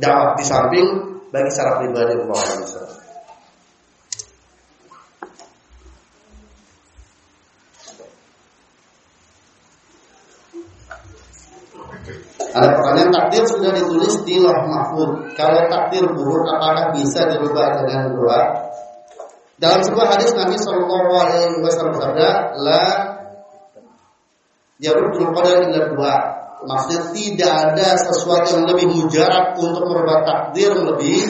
dakwah di samping bagi secara pribadi Allah Ada pertanyaan takdir sudah ditulis di loh mahfud. Kalau takdir buruk apakah bisa dirubah dengan doa? Dalam sebuah hadis Nabi Shallallahu Alaihi Wasallam bersabda, la yarudul qadar illa dua. Maksudnya tidak ada sesuatu yang lebih mujarab untuk merubah takdir lebih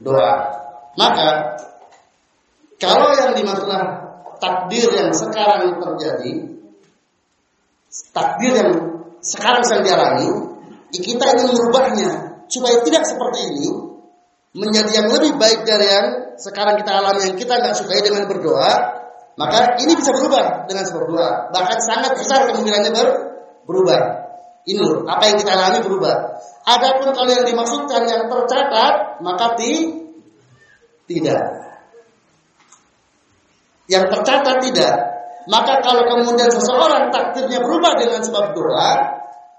doa. Maka kalau yang dimaksudkan takdir yang sekarang terjadi, takdir yang sekarang sedang dialami, kita ingin merubahnya supaya tidak seperti ini, menjadi yang lebih baik dari yang sekarang kita alami yang kita nggak sukai dengan berdoa, maka ini bisa berubah dengan berdoa. Bahkan sangat besar kemungkinannya ber berubah. Ini apa yang kita alami berubah. Adapun kalau yang dimaksudkan yang tercatat, maka ti tidak. Yang tercatat tidak. Maka kalau kemudian seseorang takdirnya berubah dengan sebab doa,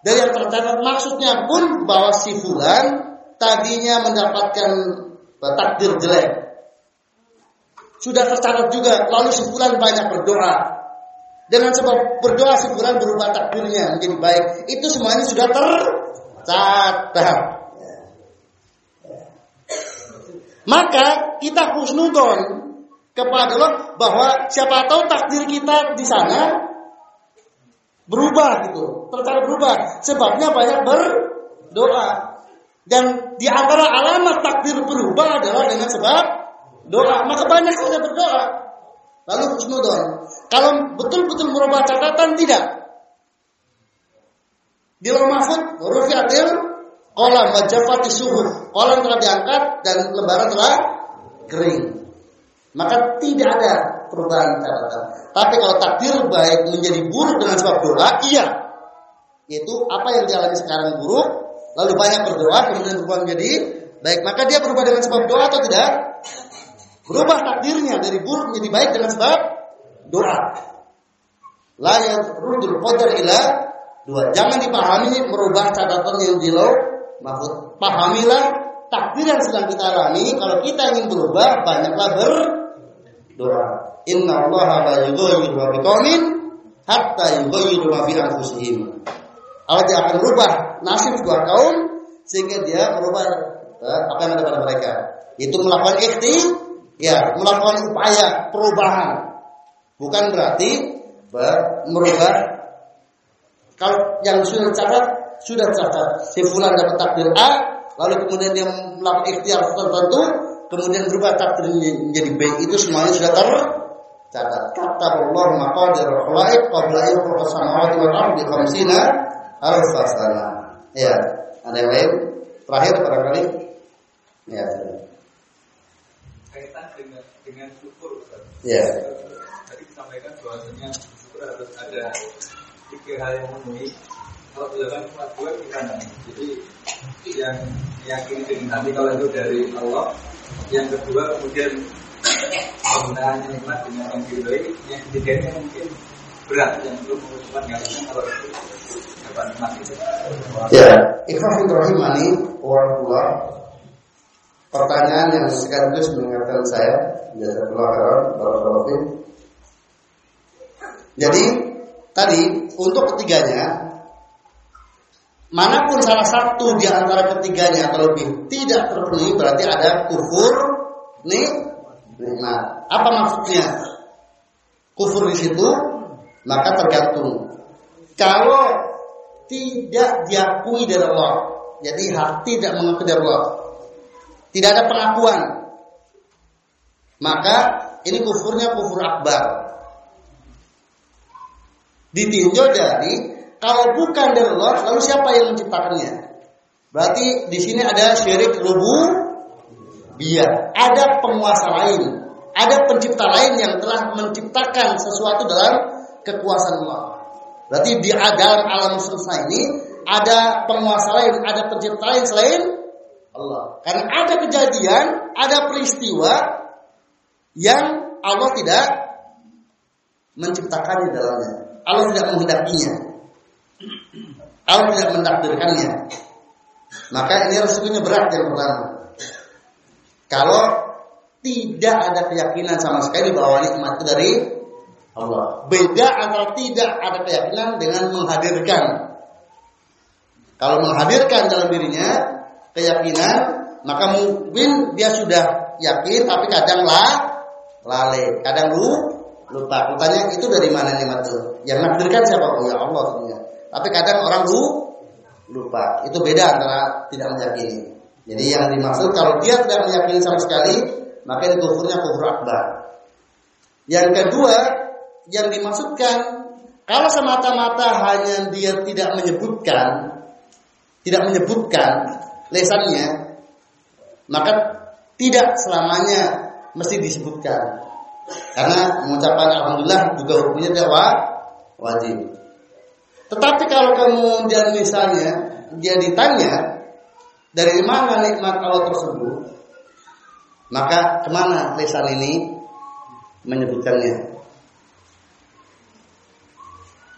dan yang tercatat maksudnya pun bahwa si fulan tadinya mendapatkan takdir jelek. Sudah tercatat juga, lalu si fulan banyak berdoa. Dengan sebab berdoa si fulan berubah takdirnya menjadi baik. Itu semuanya sudah tercatat. Maka kita husnudon kepada Allah bahwa siapa tahu takdir kita di sana berubah gitu, tercatat berubah. Sebabnya banyak berdoa. Dan di antara alamat takdir berubah adalah dengan sebab doa. Maka banyak saja berdoa. Lalu husnudon. Kalau betul-betul merubah catatan tidak. Di mahfud rufiatil kolam wajafati suhu. Kolam telah diangkat dan lembaran telah kering. Maka tidak ada perubahan catatan. Tapi kalau takdir baik menjadi buruk dengan sebab doa, iya. Itu apa yang dialami sekarang buruk, lalu banyak berdoa kemudian berubah menjadi baik. Maka dia berubah dengan sebab doa atau tidak? Berubah takdirnya dari buruk menjadi baik dengan sebab doa. La rudul qadar ila dua. Jangan dipahami merubah catatan yang di mahfud. Pahamilah takdir yang sedang kita alami. Kalau kita ingin berubah, banyaklah berdoa. Inna Allah la yughayyiru ma biqaumin hatta yughayyiru ma fi anfusihim. Allah tidak akan merubah nasib sebuah kaum sehingga dia merubah eh, apa yang ada pada mereka. Itu melakukan ikhti, ya, melakukan upaya perubahan. Bukan berarti merubah kalau yang sudah catat sudah catat si fulan dapat takdir A lalu kemudian dia melakukan ikhtiar tertentu kemudian berubah takdir menjadi B itu semuanya sudah tercatat. Kata Allah maqadir khalaiq qabla yakhluqa samawati wal ardi khamsina alf sana. Ya ada yang lain? Terakhir barangkali. Ya kaitan dengan dengan syukur Ustaz. ya Tadi disampaikan bahwasanya syukur harus ada tiga hal yang memenuhi. Kalau dilakukan cuma dua gimana? Jadi yang meyakini dengan hati kalau itu dari Allah. Yang kedua kemudian penggunaannya nikmat dengan yang diridhoi. Yang ketiganya mungkin berat yang belum mengucapkan kalau itu dapat nikmat itu. Ya, Ikhwan Rahimani warahmatullah. Pertanyaan yang sekaligus mengingatkan saya, jazakallahu khairan, barakallahu. Jadi tadi untuk ketiganya mana pun salah satu di antara ketiganya atau lebih tidak terpenuhi berarti ada kufur nih nikmat. Apa maksudnya? Kufur di situ maka tergantung. Kalau tidak diakui dari Allah. Jadi hati tidak mengakui dari Allah. Tidak ada pengakuan. Maka ini kufurnya kufur akbar. Ditinjau dari kalau bukan dari Allah, lalu siapa yang menciptakannya? Berarti di sini ada syirik rububiyah. Ada penguasa lain, ada pencipta lain yang telah menciptakan sesuatu dalam kekuasaan Allah. Berarti di dalam alam semesta ini ada penguasa lain, ada pencipta lain selain Allah. Karena ada kejadian, ada peristiwa yang Allah tidak menciptakannya dalamnya. Allah tidak menghendakinya. Allah tidak mendakdirkannya. Maka ini resikonya berat yang pertama. Kalau tidak ada keyakinan sama sekali bahwa nikmat itu dari Allah. Beda antara tidak ada keyakinan dengan menghadirkan. Kalau menghadirkan dalam dirinya keyakinan, maka mungkin dia sudah yakin tapi kadang lah lale, kadang lu lupa. Kutanya itu dari mana nikmat itu? Yang menakdirkan siapa? Oh ya Allah tentunya. Tapi kadang orang lu lupa. Itu beda antara tidak meyakini. Jadi yang dimaksud kalau dia tidak meyakini sama sekali, maka itu kufurnya kufur akbar. Yang kedua, yang dimaksudkan kalau semata-mata hanya dia tidak menyebutkan tidak menyebutkan lesannya maka tidak selamanya mesti disebutkan karena mengucapkan alhamdulillah juga hukumnya tidak wajib tetapi kalau kemudian misalnya dia ditanya dari mana nikmat Allah tersebut maka ke mana lesan ini menyebutkannya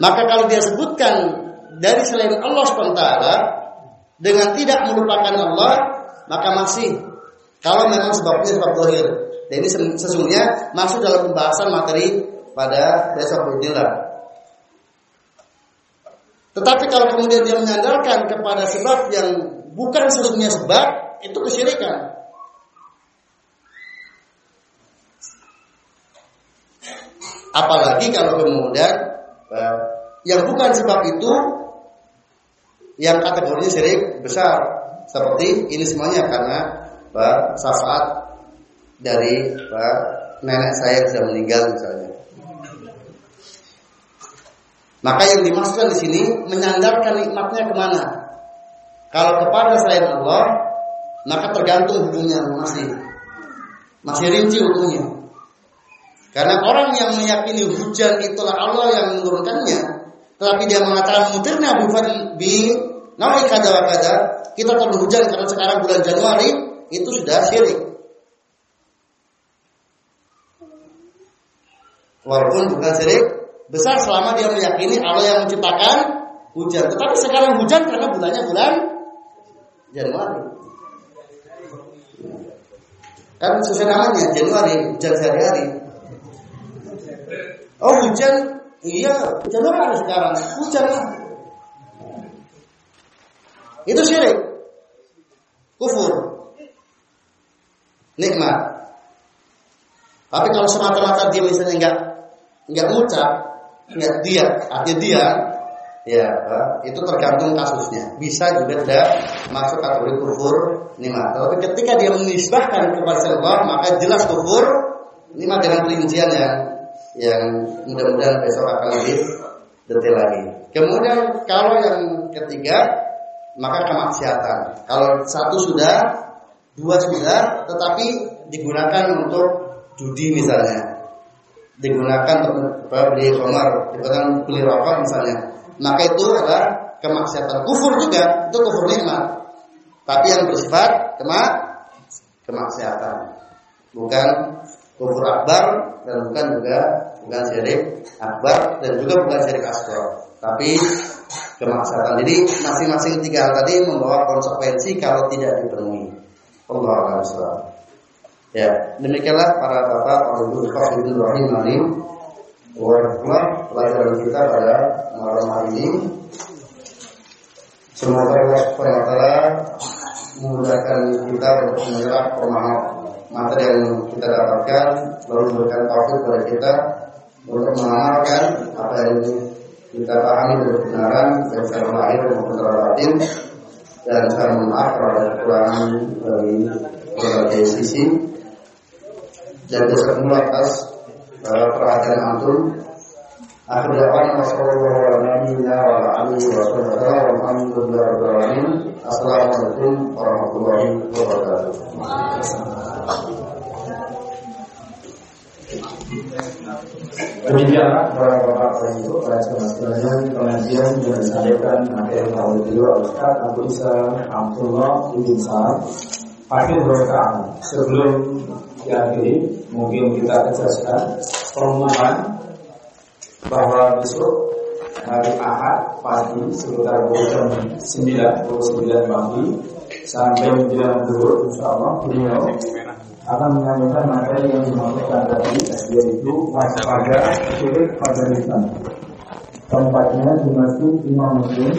maka kalau dia sebutkan dari selain Allah SWT dengan tidak melupakan Allah, maka masih kalau memang sebabnya sebab dohir. Dan ini sesungguhnya masuk dalam pembahasan materi pada besok inilah. Tetapi kalau kemudian dia menyandarkan kepada sebab yang bukan sesungguhnya sebab, itu kesyirikan. Apalagi kalau kemudian yang bukan sebab itu yang kategorinya syirik besar seperti ini semuanya karena Pak syafaat dari Pak nenek saya sudah meninggal misalnya. Maka yang dimaksudkan di sini menyandarkan nikmatnya ke mana? Kalau kepada selain Allah, maka tergantung hukumnya masih masih rinci hukumnya. Karena orang yang meyakini hujan itulah Allah yang menurunkannya, tetapi dia mengatakan mutirnya bukan bi nawi kada kada, kita perlu hujan karena sekarang bulan Januari itu sudah syirik. Walaupun bukan syirik besar selama dia meyakini Allah yang menciptakan hujan. Tetapi sekarang hujan karena bulannya bulan Januari. Kan sesuai namanya Januari, hujan sehari-hari. Oh hujan, iya hujan apa sekarang? Hujan. Itu syirik, kufur, nikmat. Tapi kalau semata-mata dia misalnya enggak enggak ngucap, enggak dia, artinya dia, ya itu tergantung kasusnya. Bisa juga tidak masuk kategori kufur nikmat. Tapi ketika dia menisbahkan kepada Allah, maka jelas kufur nikmat dengan perincian yang yang mudah-mudahan besok akan lebih detail lagi. Kemudian kalau yang ketiga maka kemaksiatan. Kalau satu sudah, dua sudah, tetapi digunakan untuk judi misalnya, digunakan untuk beli kamar, digunakan beli rokok misalnya, maka itu adalah kemaksiatan. Kufur juga, itu kufur nikmat. Tapi yang bersifat kemak kemaksiatan, bukan kufur akbar dan bukan juga bukan syirik akbar dan juga bukan syirik asghar. Tapi kemaksiatan. Jadi masing-masing tiga hal tadi membawa konsekuensi kalau tidak dipenuhi. Allah SWT ya demikianlah para bapak ibu ibu rahim alim. Warahmatullah pelajaran kita pada malam hari ini. Semoga Allah SWT memudahkan kita untuk menyerap permohonan materi yang kita dapatkan lalu memberikan taufik kepada kita untuk mengamalkan apa yang kita pahami dari kebenaran dan secara lahir maupun secara batin dan saya mohon maaf kalau ada kekurangan dari berbagai sisi dan besok mula atas uh, perhatian antum Akhir da'wana sallallahu alaihi wa alihi wa sallam walhamdulillahi rabbil alamin. Assalamualaikum warahmatullahi wabarakatuh. Demikianlah para bapak dan ibu, para sekalian, pengajian yang disampaikan materi tahun beliau Ustaz Abu Isa Abdullah Ibn Sa'ad. Akhir berkah sebelum diakhiri, mungkin kita jelaskan pengumuman bahwa besok hari Ahad pagi sekitar jam 9, pukul 9 pagi sampai jam 2 insya Allah beliau akan menyampaikan materi yang dimaksudkan tadi yaitu waspada syirik pada lisan. Tempatnya di Masjid Imam Muslim